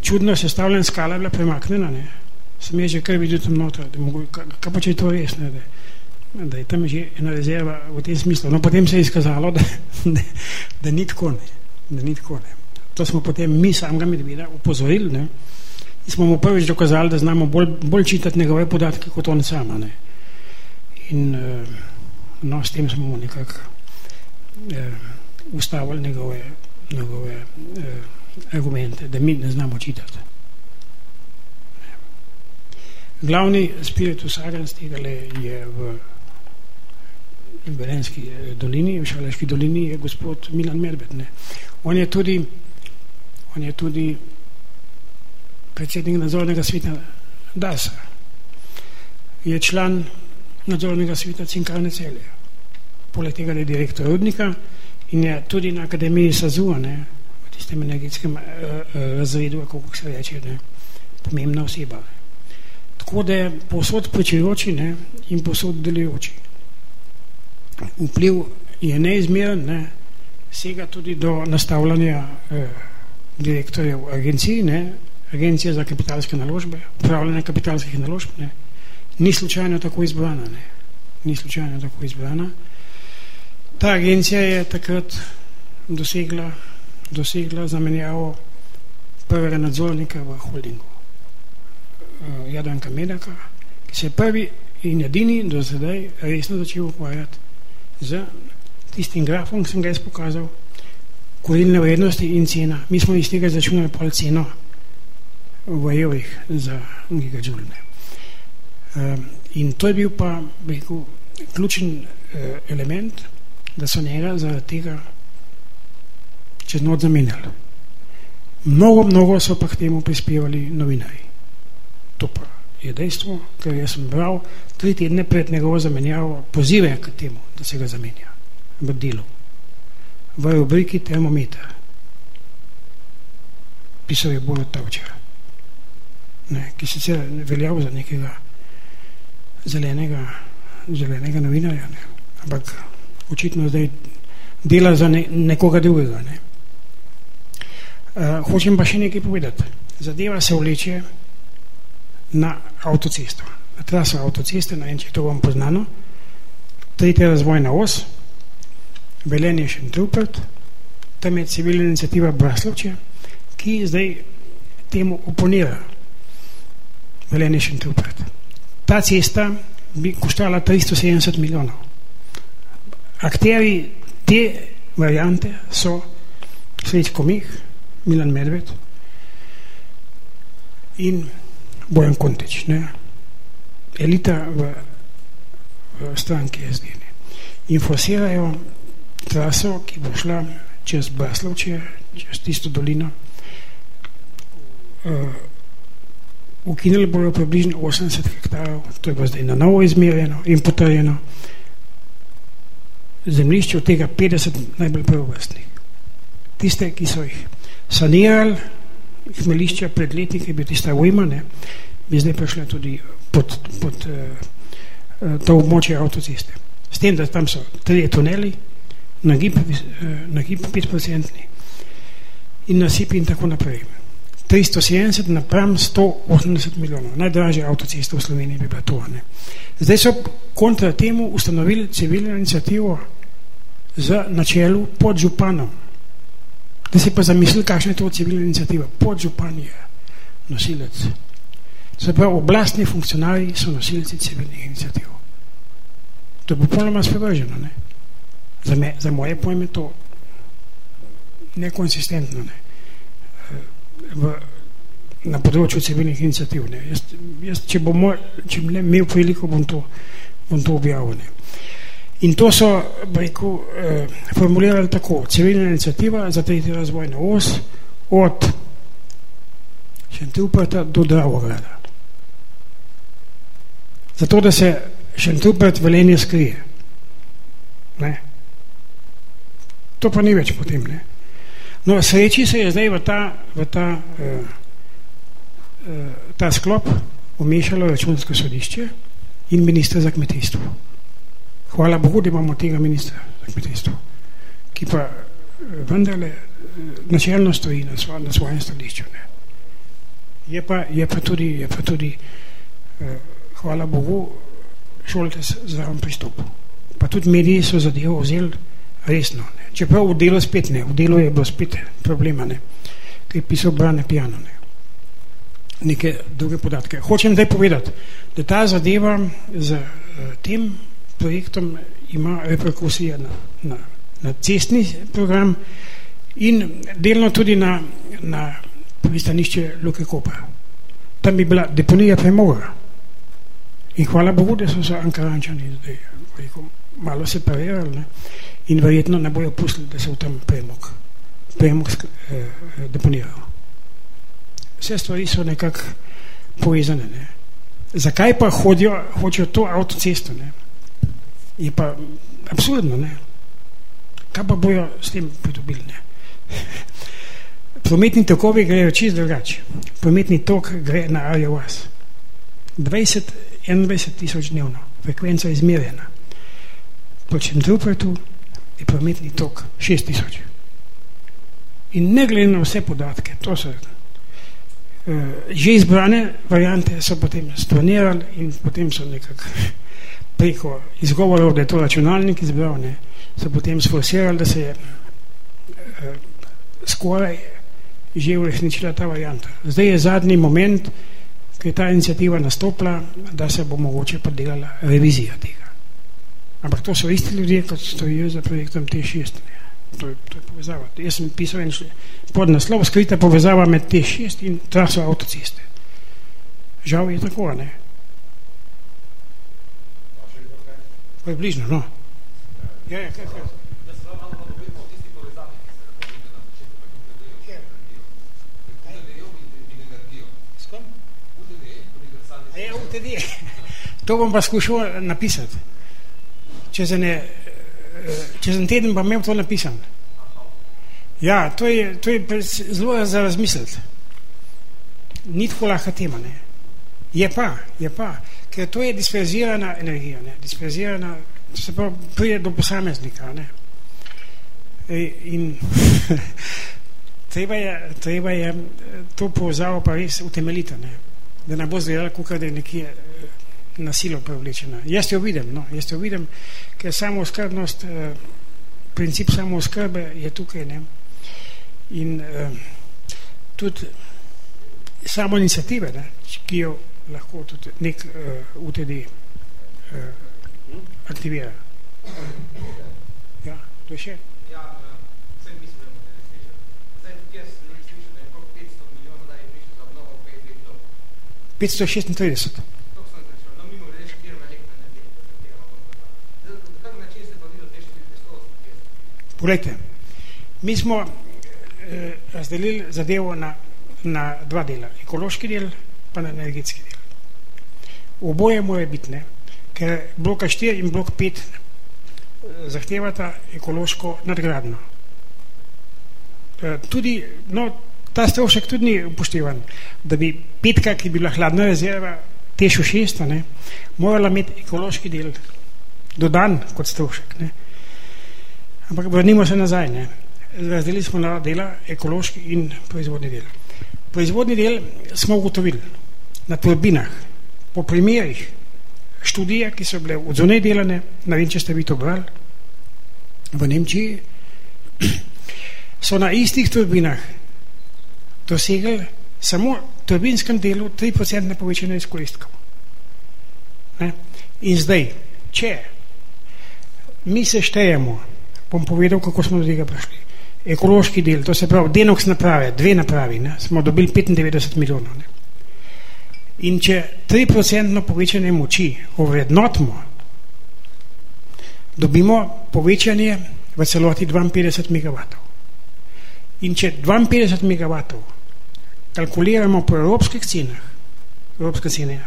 čudno sestavljen, skala je bila premaknjena, ne. Sem je že kar videl tam noter, da mogo, kaj pa če je to res, ne, da, da je tam že ena rezerva v tem smislu. No, potem se je izkazalo, da, da, da ni tako, ne. Da ni tako. To smo potem mi samega Medveda upozorili, ne in smo mu prvič dokazali, da znamo bolj, bolj čitati njegove podatke kot on sama. Ne. In uh, no, s tem smo mu nekako uh, ustavili njegove, njegove uh, argumente, da mi ne znamo čitati. Glavni spiritus agens tega je v Berenski dolini, v Šaleški dolini je gospod Milan Merbet. Ne. On je tudi on je tudi predsednik nadzornega sveta DASA, je član nadzornega sveta Cinkarne celje. Poleg tega je direktor rudnika in je tudi na akademiji SAZU, ne, v tistem energetskem uh, razredu, kako se reče, ne, pomembna oseba. Tako da je posod pričujoči ne, in posod delujoči. Vpliv je neizmeren, ne, sega tudi do nastavljanja uh, direktorjev agencij, ne, agencija za kapitalske naložbe, upravljanje kapitalskih naložb, ne, ni slučajno tako izbrana. Ne, ni slučajno tako izbrana. Ta agencija je takrat dosegla, dosegla zamenjavo prvega nadzornika v holdingu, uh, Jadranka Medaka, ki se je prvi in edini do zdaj resno začel ukvarjati z tistim grafom, ki sem ga jaz pokazal, kurilne vrednosti in cena. Mi smo iz tega začunali pol ceno v evrih za gigajoule. Um, in to je bil pa rekel, ključen uh, element, da so njega zaradi tega čez noč zamenjali. Mnogo, mnogo so pa k temu prispevali novinari. To pa je dejstvo, ker jaz sem bral tri tedne pred njegovo zamenjavo pozive k temu, da se ga zamenja v delu. V rubriki termometer. Pisal je bolj od tavčera ne, ki sicer veljal za nekega zelenega, zelenega novinarja, ne, ampak očitno zdaj dela za ne, nekoga drugega. Ne. Uh, hočem pa še nekaj povedati. Zadeva se vleče na avtocesto. Na traso avtoceste, na en, če to vam poznano, tretja razvojna os, Velenje Šentrupert, tam je civilna inicijativa Braslovče, ki zdaj temu oponira Velenje Šentrupert. Ta cesta bi koštala 370 milijonov. Akteri te variante so Srečko Mih, Milan Medved in Bojan Kontič. Ne? Elita v, v stranki SD. In forsirajo traso, ki bo šla čez Braslovče, čez tisto dolino, uh, ukinili bojo približno 80 hektarov, to je pa zdaj na novo izmerjeno in potrjeno. Zemljišče od tega 50 najbolj prvovrstnih. Tiste, ki so jih sanirali, hmelišča pred leti, ki je bil tista ujma, ne, bi zdaj prišla tudi pod, pod uh, to območje avtoceste. S tem, da tam so tri tuneli, nagib, uh, nagib 5% in nasipi in tako naprej. 370 napram 180 milijonov. Najdražja avtocesta v Sloveniji bi bila to. Ne. Zdaj so kontra temu ustanovili civilno inicijativo za načelu pod županom. Da si pa zamislili, kakšna je to civilna inicijativa. Pod župan je nosilec. Se pravi, oblastni funkcionarji so nosilci civilnih inicijativ. To je popolnoma sprevrženo. Ne. Za, za moje pojme to nekonsistentno. Ne v na področju civilnih inicijativ. Ne. Jaz, jaz, če bom če ne imel priliko, bom to, bom to objavil. Ne. In to so rekel, eh, formulirali tako, civilna inicijativa za tretji razvojni os od Šentilprata do Dravograda. Zato, da se Šentilprat velenje skrije. Ne. To pa ni več potem. Ne. No, sreči se je zdaj v ta, v ta, uh, uh, ta sklop umešalo računsko sodišče in ministr za kmetijstvo. Hvala Bogu, da imamo tega ministra za kmetijstvo, ki pa uh, vendarle uh, načelno stoji na, svo, na svojem stališču. Ne. Je, pa, je pa tudi, je pa tudi uh, hvala Bogu, šolite zraven pristopu. Pa tudi mediji so zadevo vzeli resno. Ne. Čeprav v delu spet ne, v delu je bilo spet problema, ne, ki je pisal Brane Pijano, ne. neke druge podatke. Hočem zdaj povedati, da ta zadeva z uh, tem projektom ima reperkusije na, na, na cestni program in delno tudi na, na pristanišče Luke Kopa. Tam bi bila deponija premoga. In hvala Bogu, da so se Ankarančani zdaj malo separirali. Ne in verjetno ne bojo pustili, da se v tem premog, premog eh, deponirajo. Vse stvari so nekako povezane. Ne. Zakaj pa hodijo, hočejo to avtocesto? Ne? Je pa absurdno. Ne? Kaj pa bojo s tem pridobili? Ne? <laughs> Prometni tokovi grejo čist drugače. Prometni tok gre na Arjavas. 20-21 tisoč dnevno. Frekvenca je izmerjena. Po čem drupertu je prometni tok 6000. In ne glede na vse podatke, to so uh, že izbrane variante, so potem stronirali in potem so nekako preko izgovorov, da je to računalnik izbral, ne, so potem sforsirali, da se je uh, skoraj že uresničila ta varianta. Zdaj je zadnji moment, ko je ta inicijativa nastopila, da se bo mogoče pa delala revizija tega. Ampak to so isti ljudje, kot stojijo za projektom T6. To je, to je povezava. Jaz sem pisal en pod naslov, skrita povezava med T6 in traso avtoceste. Žal je tako, ne? Pa je bližno, no. Ja, ja, kaj, kaj. Ja, <laughs> to bom pa skušal napisati čez, ene, eh, čez en teden pa imel to napisan. Ja, to je, to je zelo za razmisliti. Ni tako lahka tema, ne. Je pa, je pa, ker to je disperzirana energija, ne. Disperzirana, se pa prije do posameznika, ne. In <laughs> treba, je, treba je to povzavo pa res utemeljiti, ne. Da ne bo zdaj, kako da je nekje na silo prevlečena. Jaz jo vidim, no, jaz jo vidim, ker samo skrbnost, eh, princip samo skrbe je tukaj, ne, in eh, tudi samo inicijative, ne, ki jo lahko tudi nek eh, UTD eh, aktivira. Ja, to je še. Ja, vse mislim, da bomo slišali. Zdaj, jaz ne slišal, da je 500 milijonov, da je prišel za obnovo 5 let 536. Poglejte, mi smo eh, razdelili zadevo na, na dva dela, ekološki del pa na energetski del. Oboje mora biti, ne, ker bloka 4 in blok 5 eh, zahtevata ekološko nadgradno. Eh, tudi, no, ta strošek tudi ni upoštevan, da bi petka, ki bi bila hladna rezerva, tešu šesta, ne, morala imeti ekološki del dodan kot strošek. Ne. Ampak vrnimo se nazaj. Ne. Razdelili smo na dela ekološki in proizvodni del. Proizvodni del smo ugotovili na turbinah, po primerih študije, ki so bile od zunaj delane, ne vem, če ste vi to brali, v Nemčiji, <clears throat> so na istih turbinah dosegli samo v turbinskem delu 3% povečanje izkoristkov. Ne? In zdaj, če mi se štejemo bom povedal, kako smo do tega prišli. ekološki del, to se pravi denoks naprave, dve napravi, ne, smo dobili 95 milijonov. Ne. In če 3% povečanje moči ovrednotimo, dobimo povečanje v celoti 52 MW. In če 52 MW kalkuliramo po evropskih cenah, evropske cene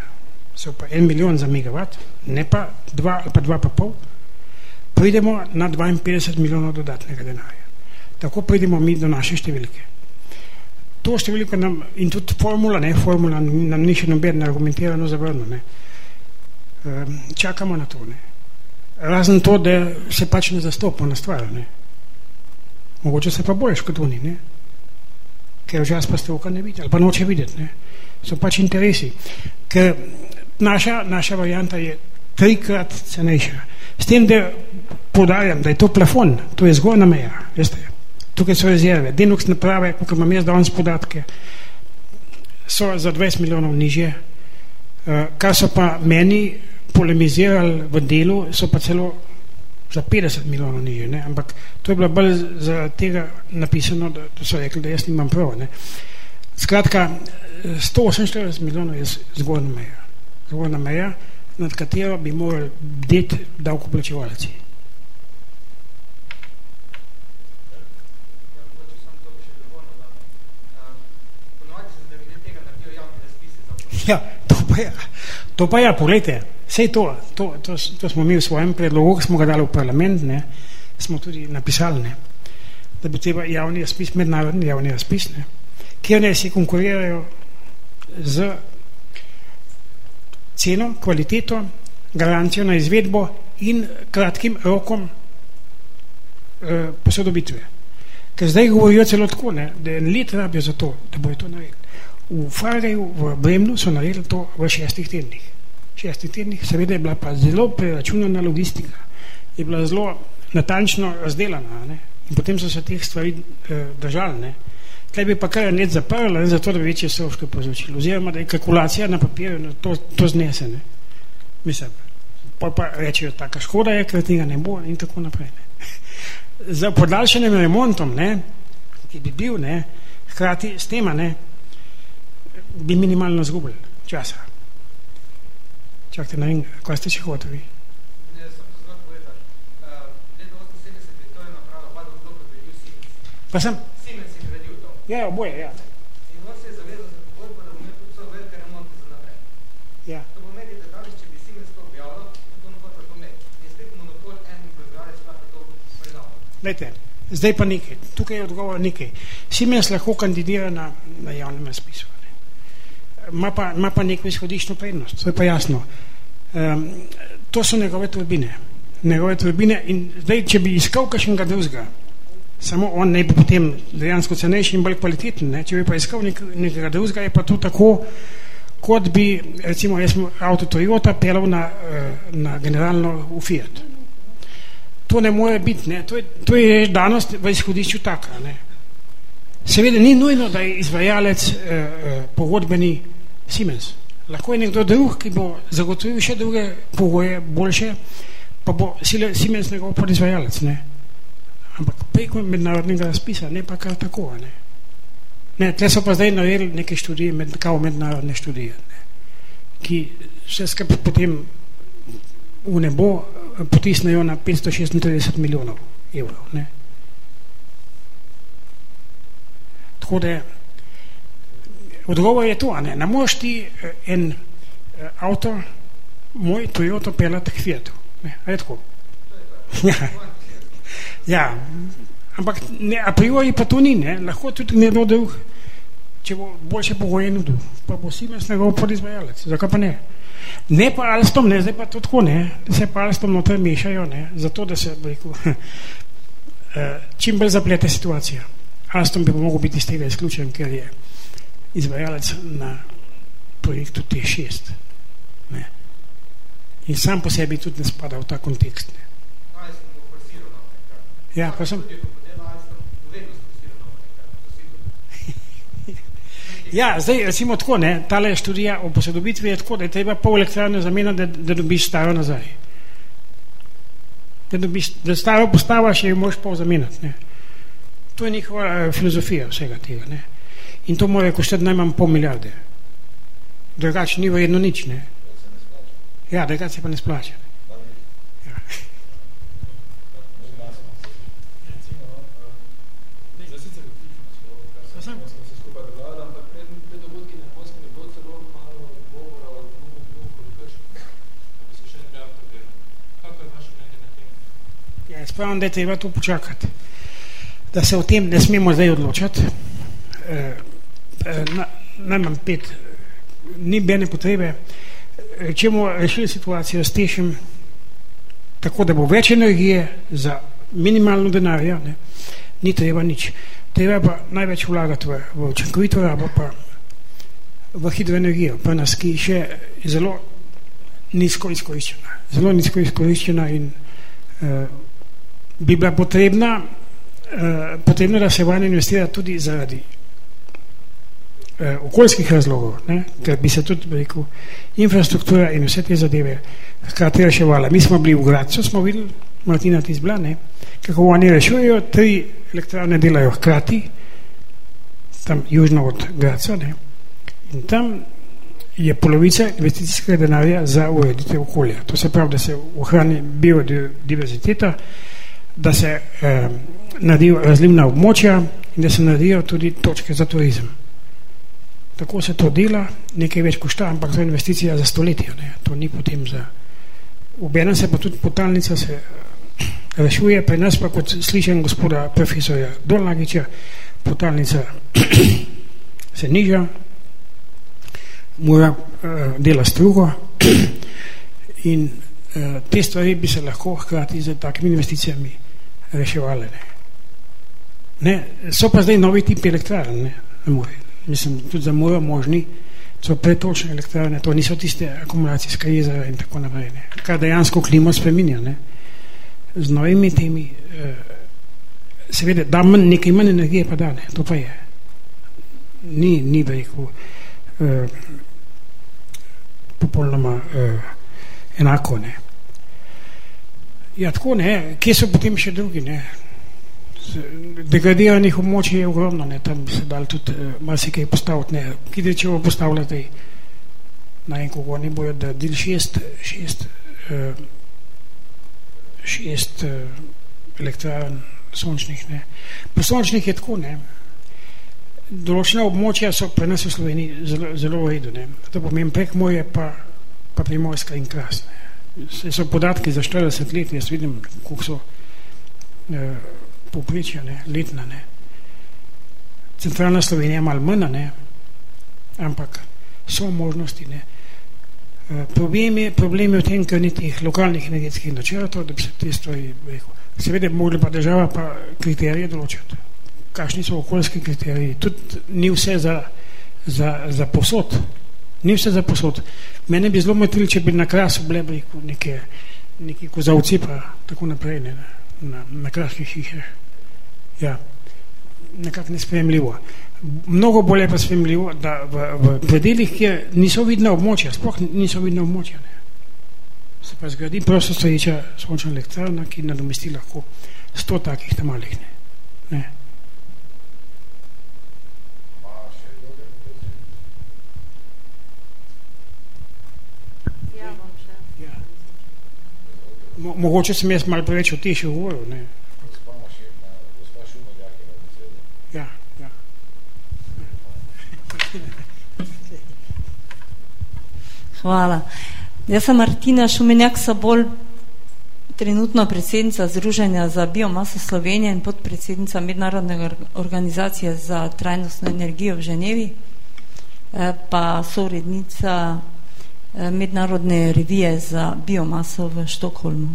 so pa 1 milijon za megavat, ne pa 2 ali pa 2,5, pridemo na 52 milijonov dodatnega denarja. Tako pridemo mi do naše številke. To številko nam, in tudi formula, ne, formula nam ni še noben argumentirano zavrno, ne. Ehm, čakamo na to, ne. Razen to, da se pač ne zastopa na stvar, ne. Mogoče se pa bojiš kot oni, ne. Ker včasih pa stroka ne vidi, ali pa noče videti, ne. So pač interesi. Ker naša, naša varianta je trikrat cenejša. S tem, da podarjam, da je to plafon, to je zgornja meja, veste. Tukaj so rezerve. Denoks naprave, kot imam jaz danes podatke, so za 20 milijonov nižje. Uh, kar so pa meni polemizirali v delu, so pa celo za 50 milijonov nižje. Ne? Ampak to je bilo bolj za tega napisano, da, da so rekli, da jaz nimam prav. Ne? Skratka, 148 milijonov je zgornja meja. Zgornja meja, nad katero bi morali bdeti davkoplačevalci. Ja, to pa je, to pa je, pogledajte, vse to, to, to, to smo mi v svojem predlogu, ki smo ga dali v parlament, ne, smo tudi napisali, ne, da bi treba javni razpis, mednarodni javni razpis, ne, kjer ne si konkurirajo z ceno, kvaliteto, garancijo na izvedbo in kratkim rokom eh, posodobitve. Ker zdaj govorijo celo tako, ne, da en let rabijo za to, da bojo to naredili. V Fareju, v Bremnu so naredili to v šestih tednih. Šestih tednih, seveda je bila pa zelo preračunana logistika, je bila zelo natančno razdelana ne? in potem so se teh stvari eh, držali. Ne? Tlej bi pa kar net zaprla, ne, zato da bi večje stroške povzročili. Oziroma, da je kalkulacija na papirju na to, to znese. Ne. Mislim, pa pa rečejo, taka škoda je, ker tega ne bo in tako naprej. Ne. <laughs> Za podaljšanjem remontom, ne, ki bi bil, ne, hkrati s tema, ne, minimalno zgubili časa. Čakajte, ne vem, kaj ste še hoteli? Pa sem? Ja, ja, oboje, ja. In on se je zavezal za pogodbo, da bo imel tudi vse velike remonte za naprej. Ja. To pomeni, da danes, če bi Siemens to to ne hoče to imeti. In spet monopol en proizvajalec lahko to predal. Lejte, zdaj pa nekaj. Tukaj je odgovor nekaj. Siemens lahko kandidira na, na javnem razpisu. Ne. Ma, pa, ma pa neko izhodiščno prednost, to je pa jasno. Um, to so njegove turbine. Njegove turbine in zdaj, če bi iskal kakšnega drugega, samo on ne bi potem dejansko cenejši in bolj kvaliteten. Ne? Če bi pa iskal nek, nekega drugega, je pa to tako, kot bi, recimo, jaz avto Toyota pelal na, eh, na generalno v Fiat. To ne more biti, ne? To, je, to je danost v izhodišču taka. Ne? Seveda ni nujno, da je izvajalec eh, eh, pogodbeni Siemens. Lahko je nekdo drug, ki bo zagotovil še druge pogoje, boljše, pa bo Siemens njegov podizvajalec. Ne? ampak preko mednarodnega razpisa, ne pa kar tako. Ne. Ne, tle so pa zdaj naredili neke študije, med, kao mednarodne študije, ne, ki vse skupaj potem v nebo potisnejo na 536 milijonov evrov. Ne. Tako da odgovor je to, ne, ne moreš ti eh, en eh, avto, moj Toyota pelati k Fiatu. Ne, je tako? Ja. Ja, ampak ne, a priori pa to ni, ne? lahko tudi nekdo drug, če bo boljše pogoje nudil, pa bo Siemens njegov podizvajalec, zakaj pa ne? Ne pa Alstom, ne, zdaj pa to tako, ne, se pa Alstom noter mešajo, ne, zato da se, rekel, <laughs> čim bolj zaplete situacija. Alstom bi mogel biti iz tega izključen, ker je izvajalec na projektu T6. Ne. In sam po sebi tudi ne spada v ta kontekst. Ne. Ja, pa sem. <laughs> Ja, zdaj recimo tako, ne, tale študija o posodobitvi je tako, da je treba pol elektrarne zamenjati, da, da dobiš staro nazaj. Da, dobiš, da staro postavaš, je moš pol zamenjati. Ne. To je njihova eh, filozofija vsega tega. Ne? In to mora koštati najmanj pol milijarde. Drugače ni verjetno nič. Ne? Ja, drugače se pa ne splača. Ja. Ja, jaz pravim, da je treba to počakati. Da se o tem ne smemo zdaj odločati. E, e, na, najmanj pet, ni bene potrebe. Rečemo, rešili situacijo s tešim tako, da bo več energije za minimalno denarja, ne, ni treba nič. Treba pa največ vlagati v, v učinkovito rabo, pa v hidroenergijo, pa nas, ki še je zelo nizko izkoriščena. Zelo nizko izkoriščena in uh, bi bila potrebna, uh, potrebno, da se vanj investira tudi zaradi uh, okoljskih razlogov, ne? ker bi se tudi rekel, infrastruktura in vse te zadeve hkrati reševala. Mi smo bili v Gradcu, smo videli, Martina Tizbla, ne? kako oni rešujejo, tri elektrarne delajo hkrati, tam južno od Gradca, ne? in tam je polovica investicijskega denarja za ureditev okolja. To se pravi, da se ohrani biodiverziteta, da se eh, naredijo razlivna območja in da se naredijo tudi točke za turizem. Tako se to dela, nekaj več košta, ampak za investicija za stoletja. Ne. To ni potem za... Obenem se pa tudi potalnica se eh, rešuje, pri nas pa kot slišen gospoda profesorja Dolnagiča, potalnica <clears throat> se niža, mora uh, dela strugo in uh, te stvari bi se lahko hkrati z takimi investicijami reševale. Ne. Ne, so pa zdaj novi tipi elektrarn, ne, ne more. Mislim, tudi za mojo možni, so pretočne elektrarne, to niso tiste akumulacijske jezera in tako naprej. Ne. Kar dejansko klimo spreminja. Ne. Z novimi temi, eh, seveda, da manj, nekaj manj energije pa da, ne, to pa je. Ni, ni veliko eh, popolnoma eh, enako, ne. Ja, tako ne, kje so potem še drugi, ne, degradiranih območij je ogromno, ne, tam se dal tudi uh, marsikaj postaviti, ne, kide če bo postavljati na en kogo, ne bojo, da del šest, šest, uh, šest uh, elektrarn sončnih, ne. Po sončnih je tako, ne, določena območja so pri nas v Sloveniji zelo, zelo redu, ne, to pomeni prek moje pa, pa primorska in krasne. So podatki za 40 let, jaz vidim, koliko so uh, poprečja, ne, letna, ne. Centralna Slovenija je malo manj, ne, ampak so možnosti, ne. Eh, problem je, problem je v tem, ker ni teh lokalnih energetskih načrtov, da bi se te stvari rekel. Seveda bi mogli pa država pa kriterije določiti. Kakšni so okoljski kriteriji? Tudi ni vse za, za, za posod. Ni vse za posod. Mene bi zelo motrili, če bi na krasu bile neke, neke kozavci pa tako naprej, ne, na, na kraških hišah ja, nekako nespremljivo. Mnogo bolje pa spremljivo, da v, v predeljih, kjer niso vidna območja, sploh niso vidna območja, ne. se pa zgradi prosto stoječa sončna elektrarna, ki nadomesti lahko sto takih tam malih. Ne. Ne. Ja. Mo mogoče sem jaz malo preveč o tiši govoril, ne. Ja, ja. Hvala. Jaz sem Martina Šumenjak Sabol, trenutno predsednica Združenja za biomaso Slovenije in podpredsednica Mednarodne organizacije za trajnostno energijo v Ženevi, eh, pa sourednica eh, Mednarodne revije za biomaso v Štokholmu.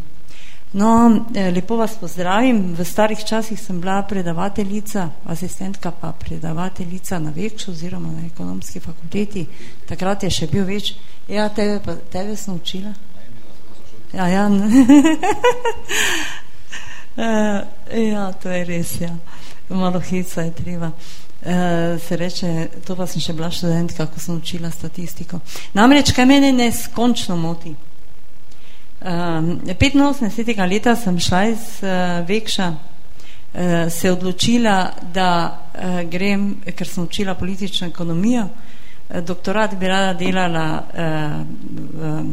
No, eh, lepo vas pozdravim. V starih časih sem bila predavateljica, asistentka pa predavateljica na Vekšu oziroma na ekonomski fakulteti. Takrat je še bil več. Ja, tebe, pa, tebe sem učila. Ja, ja. uh, <laughs> ja, to je res, ja. Malo hica je treba. Uh, se reče, to pa sem še bila študentka, ko sem učila statistiko. Namreč, kaj mene neskončno moti? Um, 85. leta sem šla iz uh, Vekša eh, se odločila, da eh, grem, ker sem učila politično ekonomijo, eh, doktorat bi rada delala eh, v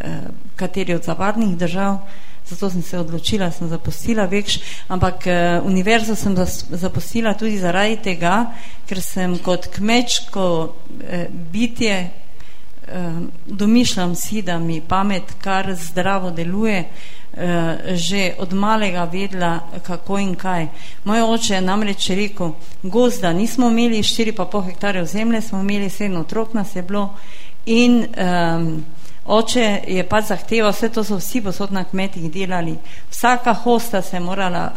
eh, kateri od zavarnih držav, zato sem se odločila, sem zapustila vekš, ampak eh, univerzo sem zapustila tudi zaradi tega, ker sem kot kmečko eh, bitje domišljam si, da mi pamet kar zdravo deluje, Eh, že od malega vedla, kako in kaj. Moj oče je namreč rekel, gozda nismo imeli 4,5 hektarjev zemlje, smo imeli sedem otrok nas je bilo in um, oče je pa zahteval, vse to so vsi posod na kmetih delali, vsaka hosta se morala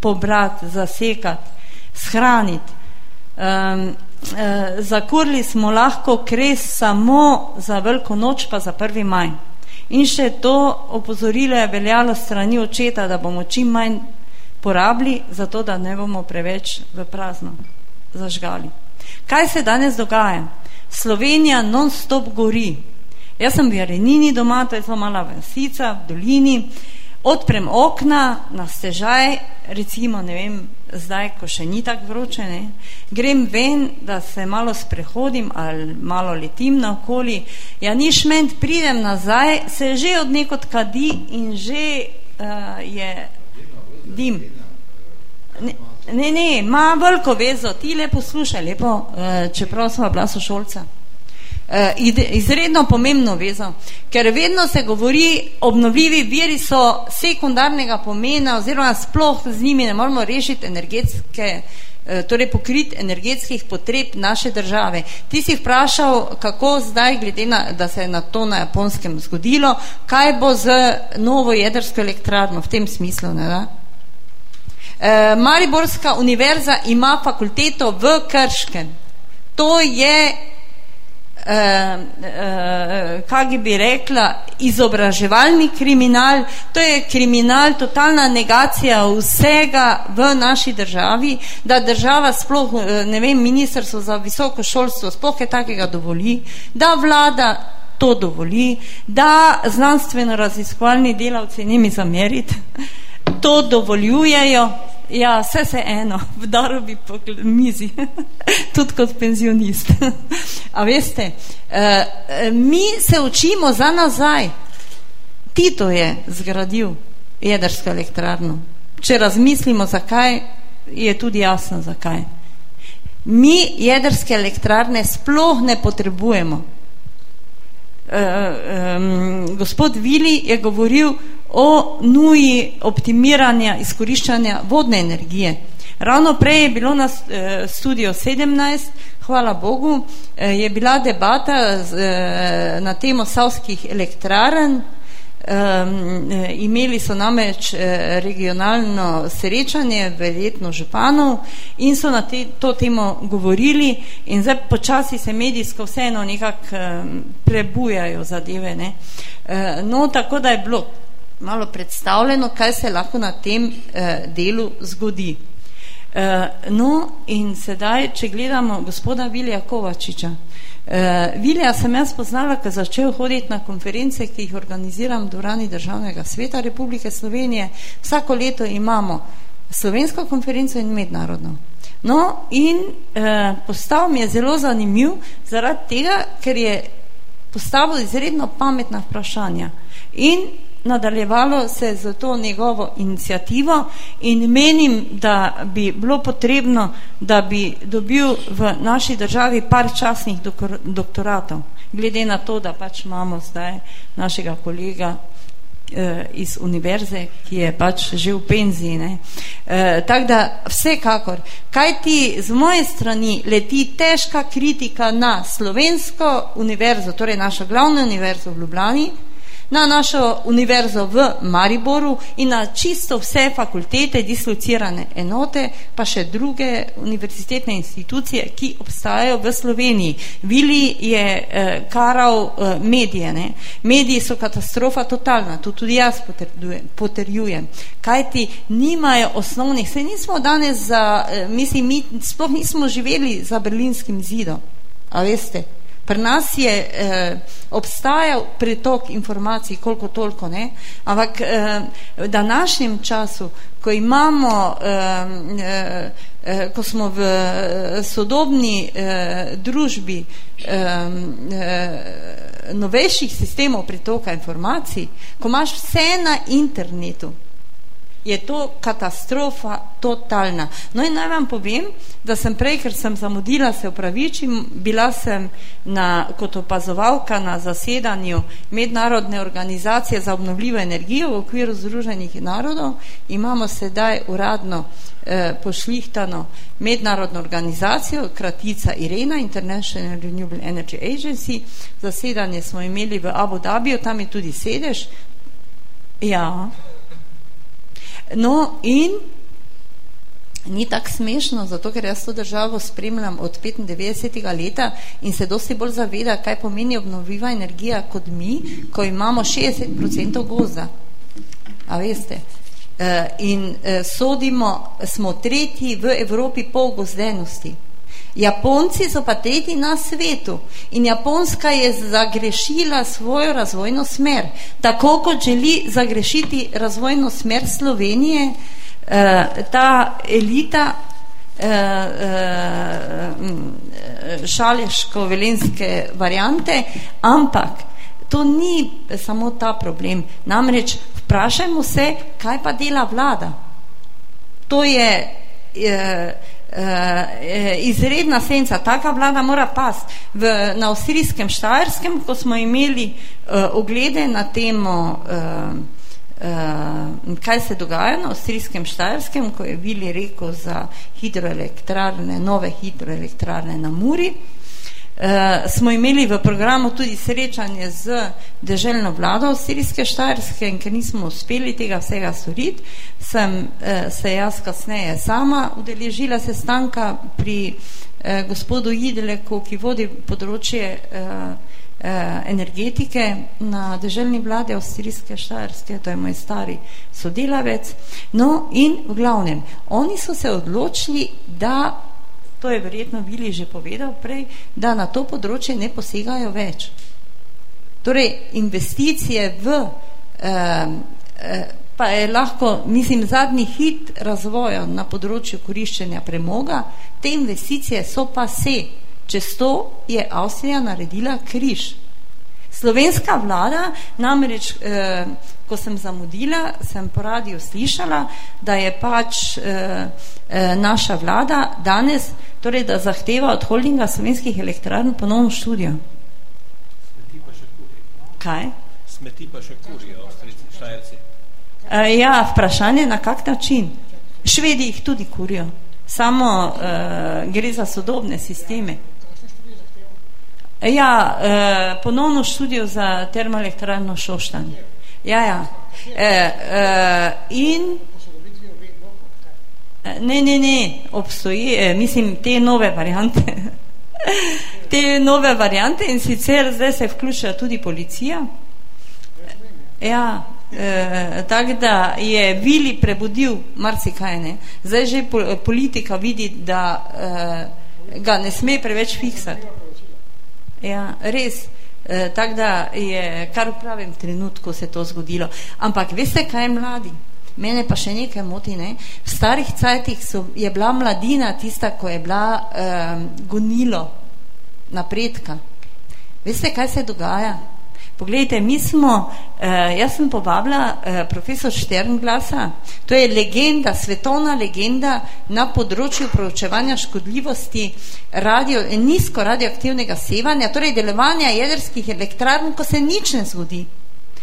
pobrati, zasekati, shraniti. Um, uh, zakurli smo lahko kres samo za veliko noč, pa za prvi maj. In še to opozorilo je veljalo strani očeta, da bomo čim manj porabili, zato da ne bomo preveč v prazno zažgali. Kaj se danes dogaja? Slovenija non-stop gori. Jaz sem v Jarenini doma, to je zelo mala vasica v dolini, odprem okna na stežaj, recimo, ne vem, zdaj, ko še ni tako vroče, ne, grem ven, da se malo sprehodim ali malo letim na okoli, ja, ni šment, pridem nazaj, se že od nekot kadi in že uh, je dim. Ne, ne, ne, ima veliko vezo, ti lepo slušaj, lepo, uh, čeprav smo bila sošolca. Eh, izredno pomembno vezo, ker vedno se govori, obnovljivi viri so sekundarnega pomena oziroma sploh z njimi ne moramo rešiti energetske, eh, torej pokriti energetskih potreb naše države. Ti si vprašal, kako zdaj, glede na, da se je na to na japonskem zgodilo, kaj bo z novo jedrsko elektrarno v tem smislu, ne da? E, Mariborska univerza ima fakulteto v Krškem. To je kaj bi rekla, izobraževalni kriminal, to je kriminal, totalna negacija vsega v naši državi, da država sploh, eh, ne vem, ministrstvo za visoko šolstvo sploh je takega dovoli, da vlada to dovoli, da znanstveno raziskovalni delavci, ne mi zameriti, to dovoljujejo, Ja, vse se eno, v darobi po mizi, <laughs> tudi kot penzionist. A veste, eh, mi se učimo za nazaj. Tito je zgradil jedrsko elektrarno. Če razmislimo, zakaj, je tudi jasno, zakaj. Mi jedrske elektrarne sploh ne potrebujemo. Eh, gospod Vili je govoril o nuji optimiranja izkoriščanja vodne energije. Ravno prej je bilo na eh, studio 17, hvala Bogu, eh, je bila debata eh, na temo savskih elektraren, imeli so namreč regionalno srečanje, verjetno županov, in so na te, to temo govorili in zdaj počasi se medijsko vseeno nekako prebujajo zadeve. Ne? No, tako da je bilo malo predstavljeno, kaj se lahko na tem eh, delu zgodi. Eh, no, in sedaj, če gledamo gospoda Vilija Kovačiča. Eh, Vilija sem jaz poznala, ko začel hoditi na konference, ki jih organiziram v Dorani Državnega sveta Republike Slovenije. Vsako leto imamo slovensko konferenco in mednarodno. No, in eh, postal mi je zelo zanimiv zaradi tega, ker je postavil izredno pametna vprašanja. In nadaljevalo se z to njegovo inicijativo in menim, da bi bilo potrebno, da bi dobil v naši državi par časnih doktoratov, glede na to, da pač imamo zdaj našega kolega eh, iz univerze, ki je pač že v penziji. Ne. Eh, tak da vsekakor, kaj ti z moje strani leti težka kritika na slovensko univerzo, torej našo glavno univerzo v Ljubljani, na našo univerzo v Mariboru in na čisto vse fakultete, dislocirane enote, pa še druge univerzitetne institucije, ki obstajajo v Sloveniji. Vili je eh, karal eh, medije. Ne? Mediji so katastrofa totalna, to tudi jaz potrjujem. Kaj ti nimajo osnovnih, se nismo danes za, eh, mislim, mi sploh nismo živeli za berlinskim zidom, a veste, Pri nas je eh, obstajal pretok informacij, koliko toliko, ne? ampak eh, v današnjem času, ko imamo, eh, eh, ko smo v eh, sodobni eh, družbi eh, eh, novejših sistemov pretoka informacij, ko imaš vse na internetu, je to katastrofa totalna. No in naj vam povem, da sem prej, ker sem zamudila, se upravičim, bila sem na, kot opazovalka na zasedanju mednarodne organizacije za obnovljivo energijo v okviru Združenih narodov. Imamo sedaj uradno eh, pošlihtano mednarodno organizacijo, kratica IRENA, International Renewable Energy Agency. Zasedanje smo imeli v Abu Dhabiju, tam je tudi sedež. Ja, No, in ni tako smešno, zato ker jaz to državo spremljam od 95. leta in se dosti bolj zaveda, kaj pomeni obnoviva energija kot mi, ko imamo 60% gozda. A veste? E, in e, sodimo, smo tretji v Evropi po gozdenosti. Japonci so pa tretji na svetu in Japonska je zagrešila svojo razvojno smer. Tako kot želi zagrešiti razvojno smer Slovenije, eh, ta elita eh, eh, šaleško-velenske variante, ampak to ni samo ta problem. Namreč vprašajmo se, kaj pa dela vlada. To je uh, izredna senca, taka vlada mora past. V, na avstrijskem Štajerskem, ko smo imeli uh, oglede na temo, uh, uh, kaj se dogaja na avstrijskem Štajerskem, ko je Vili rekel za hidroelektrarne, nove hidroelektrarne na Muri, Uh, smo imeli v programu tudi srečanje z deželno vlado Sirijske Štajerske in ker nismo uspeli tega vsega storiti, sem uh, se jaz kasneje sama udeležila sestanka pri uh, gospodu Ideleku, ki vodi področje uh, uh, energetike na deželni vlade Avstrijske Štajerske, to je moj stari sodelavec. No in v glavnem, oni so se odločili, da to je verjetno Vili že povedal prej, da na to področje ne posegajo več. Torej, investicije v, eh, pa je lahko, mislim, zadnji hit razvoja na področju koriščenja premoga, te investicije so pa se. Čez to je Avstrija naredila križ. Slovenska vlada namreč, eh, ko sem zamudila, sem po radiju slišala, da je pač eh, eh, naša vlada danes, torej da zahteva od holdinga slovenskih elektrarn ponovno študijo. Smeti pa še kurijo. Kaj? Smeti pa še kurijo, avstrijci, štajerci. Eh, ja, vprašanje na kak način. Švedi jih tudi kurijo. Samo eh, gre za sodobne sisteme. Ja, eh, ponovno študijo za termoelektrarno Šoštan. Ja, ja. Eh, eh, in ne, ne, ne, obstoji, eh, mislim, te nove variante. <laughs> te nove variante in sicer zdaj se vključila tudi policija. Ja, eh, tako da je Vili prebudil marsikaj, ne. Zdaj že politika vidi, da eh, ga ne sme preveč fiksati. Ja, res. E, tako da je kar v pravem trenutku se to zgodilo. Ampak veste, kaj je mladi? Mene pa še nekaj moti, ne? V starih cajtih so, je bila mladina tista, ko je bila e, gonilo napredka. Veste, kaj se dogaja? Poglejte, mi smo, eh, jaz sem povabila eh, profesor Šternglasa, to je legenda, svetovna legenda na področju proučevanja škodljivosti radio, nizko radioaktivnega sevanja, torej delovanja jedrskih elektrarn, ko se nič ne zgodi.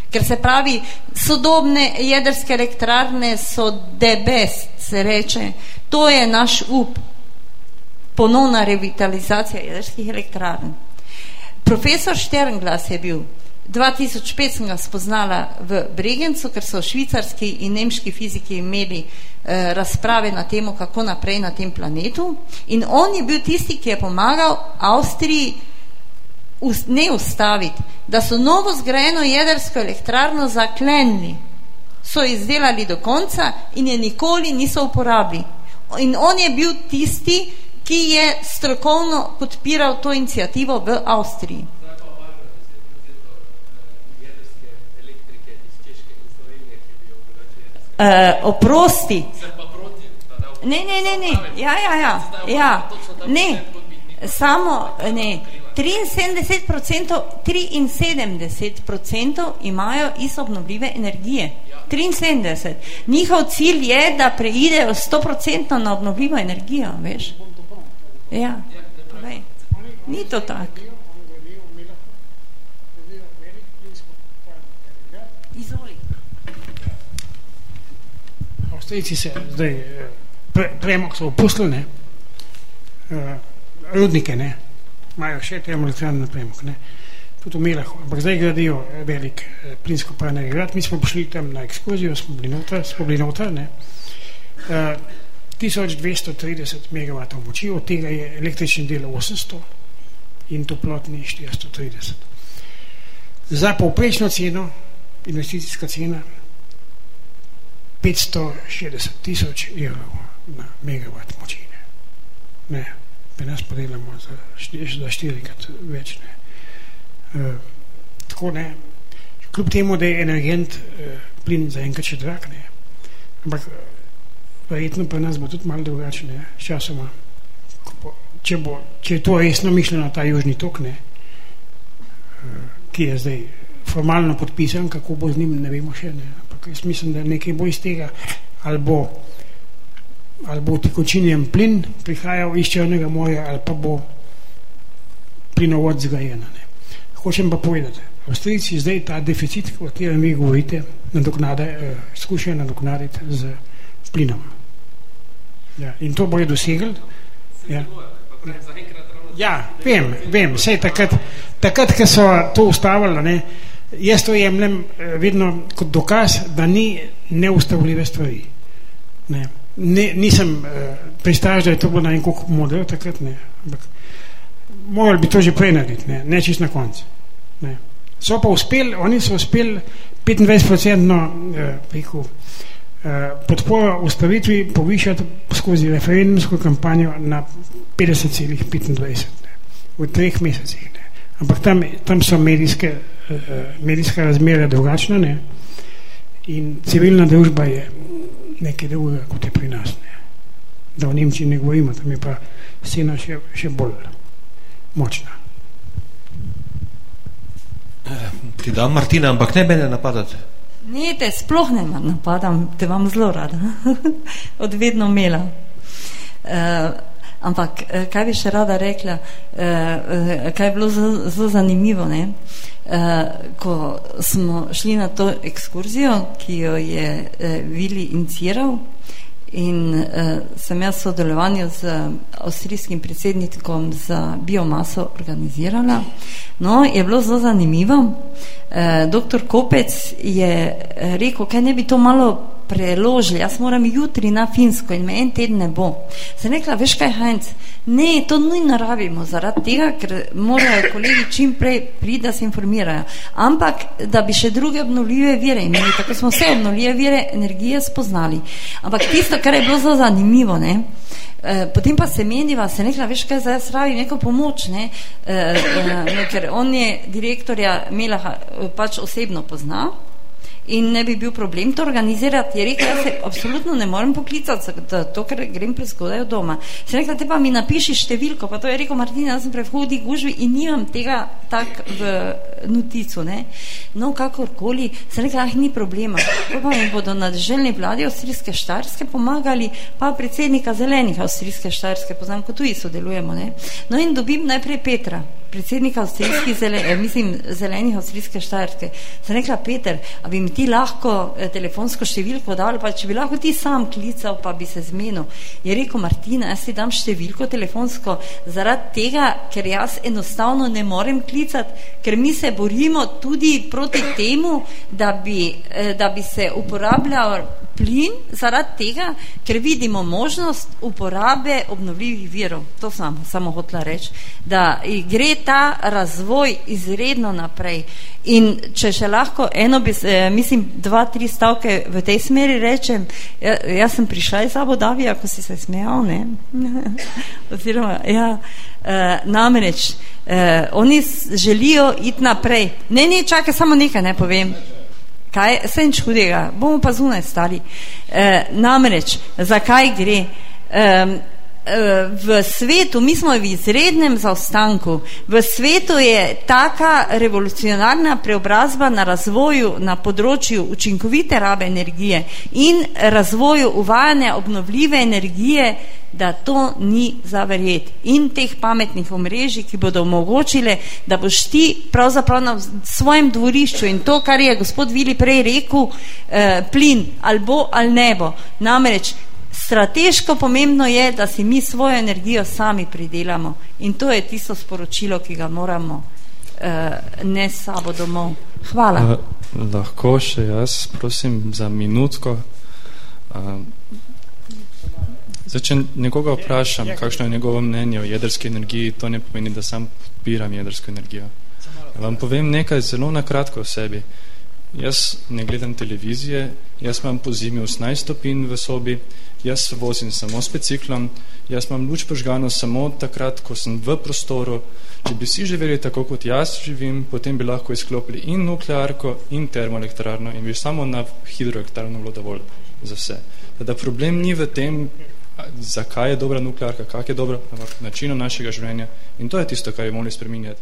Ker se pravi, sodobne jedrske elektrarne so the best, se reče. To je naš up, ponovna revitalizacija jedrskih elektrarn. Profesor Šternglas je bil 2005 sem ga spoznala v Bregencu, ker so švicarski in nemški fiziki imeli eh, razprave na temo, kako naprej na tem planetu. In on je bil tisti, ki je pomagal Avstriji ne ustaviti, da so novo zgrajeno jedrsko elektrarno zaklenili. So izdelali do konca in je nikoli niso uporabili. In on je bil tisti, ki je strokovno podpiral to inicijativo v Avstriji. Uh, oprosti. Ne, ne, ne, ne. Ja, ja, ja. ja. Ne. Samo ne. 73%, 73% imajo iz obnovljive energije. 73. Njihov cilj je, da preidejo 100% na obnovljivo energijo, veš? Ja, povej. Ni to tako. Avstrijci se zdaj eh, pre, premog so opustili, ne, uh, rudnike, ne, imajo še termoelektrane na premog, ne, tudi v Melahu, ampak zdaj gradijo velik eh, plinsko parni grad, mi smo prišli tam na ekskurzijo, smo bili noter, smo bili noter, ne, uh, 1230 MW moči, od tega je električni del 800 in toplotni 430. Za povprečno ceno, investicijska cena, 560 tisoč evrov na megavat moči. Ne, ne pri nas podelamo za, za štirikrat več. Ne. E, tako ne, kljub temu, da je energent e, plin za enkrat še drag, ne, ampak verjetno pri nas bo tudi malo drugače, ne, s časoma. Če, bo, če je to resno mišljeno, ta južni tok, ne, e, ki je zdaj formalno podpisan, kako bo z njim, ne vemo še, ne, jaz mislim, da nekaj bo iz tega, ali bo ali bo tekočinjen plin prihajal iz Črnega morja ali pa bo plinovod zgrajen. Hočem pa povedati, Avstrijci zdaj ta deficit, o katerem vi govorite, nadoknade, eh, skušajo nadoknaditi z plinom. Ja, in to bojo dosegli. Ja. ja, vem, vem, vse takrat, takrat, ko so to ustavili, ne, jaz to jemljem eh, vedno kot dokaz, da ni neustavljive stvari. Ne ne, nisem uh, pristaž, da je to bilo na en koliko model takrat, ne, ampak morali bi to že prej narediti, ne, ne čist na koncu. Ne. So pa uspeli, oni so uspeli 25-procentno uh, uh, podporo ustavitvi povišati skozi referendumsko kampanjo na 50,25 v treh mesecih. Ne. Ampak tam, tam so medijske, medijska razmere drugačna ne. in civilna družba je nekaj drugega, kot je pri nas. Ne. Da v Nemčiji ne govorimo, tam je pa scena še, še bolj močna. Ti dam Martina, ampak ne mene napadati. Ne, te sploh ne napadam, te vam zelo rada. <laughs> Od vedno imela. Uh, ampak, eh, kaj bi še rada rekla, uh, kaj je bilo zelo zanimivo, ne? Ko smo šli na to ekskurzijo, ki jo je Vili iniciral in sem jaz sodelovanju z avstrijskim predsednikom za biomaso organizirala, no, je bilo zelo zanimivo. Doktor Kopec je rekel, kaj ne bi to malo preložili, jaz moram jutri na Finsko in me en teden ne bo. Sem rekla, veš kaj, Heinz, ne, to ni naravimo zaradi tega, ker morajo kolegi čim prej priti, da se informirajo. Ampak, da bi še druge obnovljive vire imeli, tako smo vse obnovljive vire energije spoznali. Ampak tisto, kar je bilo zelo zanimivo, ne, eh, Potem pa se meniva, se nekla, veš kaj, zdaj spravi neko pomoč, ne? E, e, ker on je direktorja Melaha pač osebno poznal, in ne bi bil problem to organizirati. Je rekel, da se absolutno ne morem poklicati, da to, ker grem prezgodaj od doma. Se rekla, te pa mi napiši številko, pa to je rekel Martina, jaz sem prehodi gužvi in nimam tega tak v noticu, ne. No, kakorkoli, se rekla, ah, ni problema. To pa mi bodo na državni vladi avstrijske štarske pomagali, pa predsednika zelenih avstrijske štarske, poznam, kot tudi sodelujemo, ne. No in dobim najprej Petra, predsednika avstrijskih zelen, eh, mislim, zelenih avstrijske štajerske. Sem rekla, Peter, a bi mi ti lahko eh, telefonsko številko dal, pa če bi lahko ti sam klical, pa bi se zmenil. Je rekel, Martina, jaz ti dam številko telefonsko zaradi tega, ker jaz enostavno ne morem klicati, ker mi se borimo tudi proti temu, da bi, eh, da bi se uporabljal plin zaradi tega, ker vidimo možnost uporabe obnovljivih virov. To sem samo hotela reči, da gre ta razvoj izredno naprej. In če še lahko eno, bi, eh, mislim, dva, tri stavke v tej smeri rečem, ja, jaz sem prišla iz Abu Dhabija, ko si se smejal, ne? <laughs> Oziroma, ja, eh, namreč, eh, oni želijo iti naprej. Ne, ne, čakaj, samo nekaj ne povem. Kaj, vse nič hudega, bomo pa zunaj stali. E, namreč, zakaj gre? E, v svetu, mi smo v izrednem zaostanku, v svetu je taka revolucionarna preobrazba na razvoju na področju učinkovite rabe energije in razvoju uvajanja obnovljive energije, da to ni za verjeti. In teh pametnih omrežij, ki bodo omogočile, da boš ti pravzaprav na svojem dvorišču in to, kar je gospod Vili prej rekel, eh, plin, ali bo ali ne bo. Namreč, strateško pomembno je, da si mi svojo energijo sami pridelamo. In to je tisto sporočilo, ki ga moramo eh, ne sabo domov. Hvala. Uh, lahko še jaz, prosim, za minutko. Uh, Zdaj, če nekoga vprašam, kakšno je njegovo mnenje o jedrski energiji, to ne pomeni, da sam podpiram jedrsko energijo. Vam povem nekaj zelo nakratko o sebi. Jaz ne gledam televizije, jaz imam po zimi 18 stopin v sobi, jaz vozim samo s biciklom, jaz imam luč požgano samo takrat, ko sem v prostoru. Če bi vsi živeli tako, kot jaz živim, potem bi lahko izklopili in nuklearko, in termoelektrarno in bi samo na hidroelektrarno bilo dovolj za vse. Da problem ni v tem, zakaj je dobra nuklearka, kak je dobra načinu našega življenja in to je tisto, kar je morali spreminjati.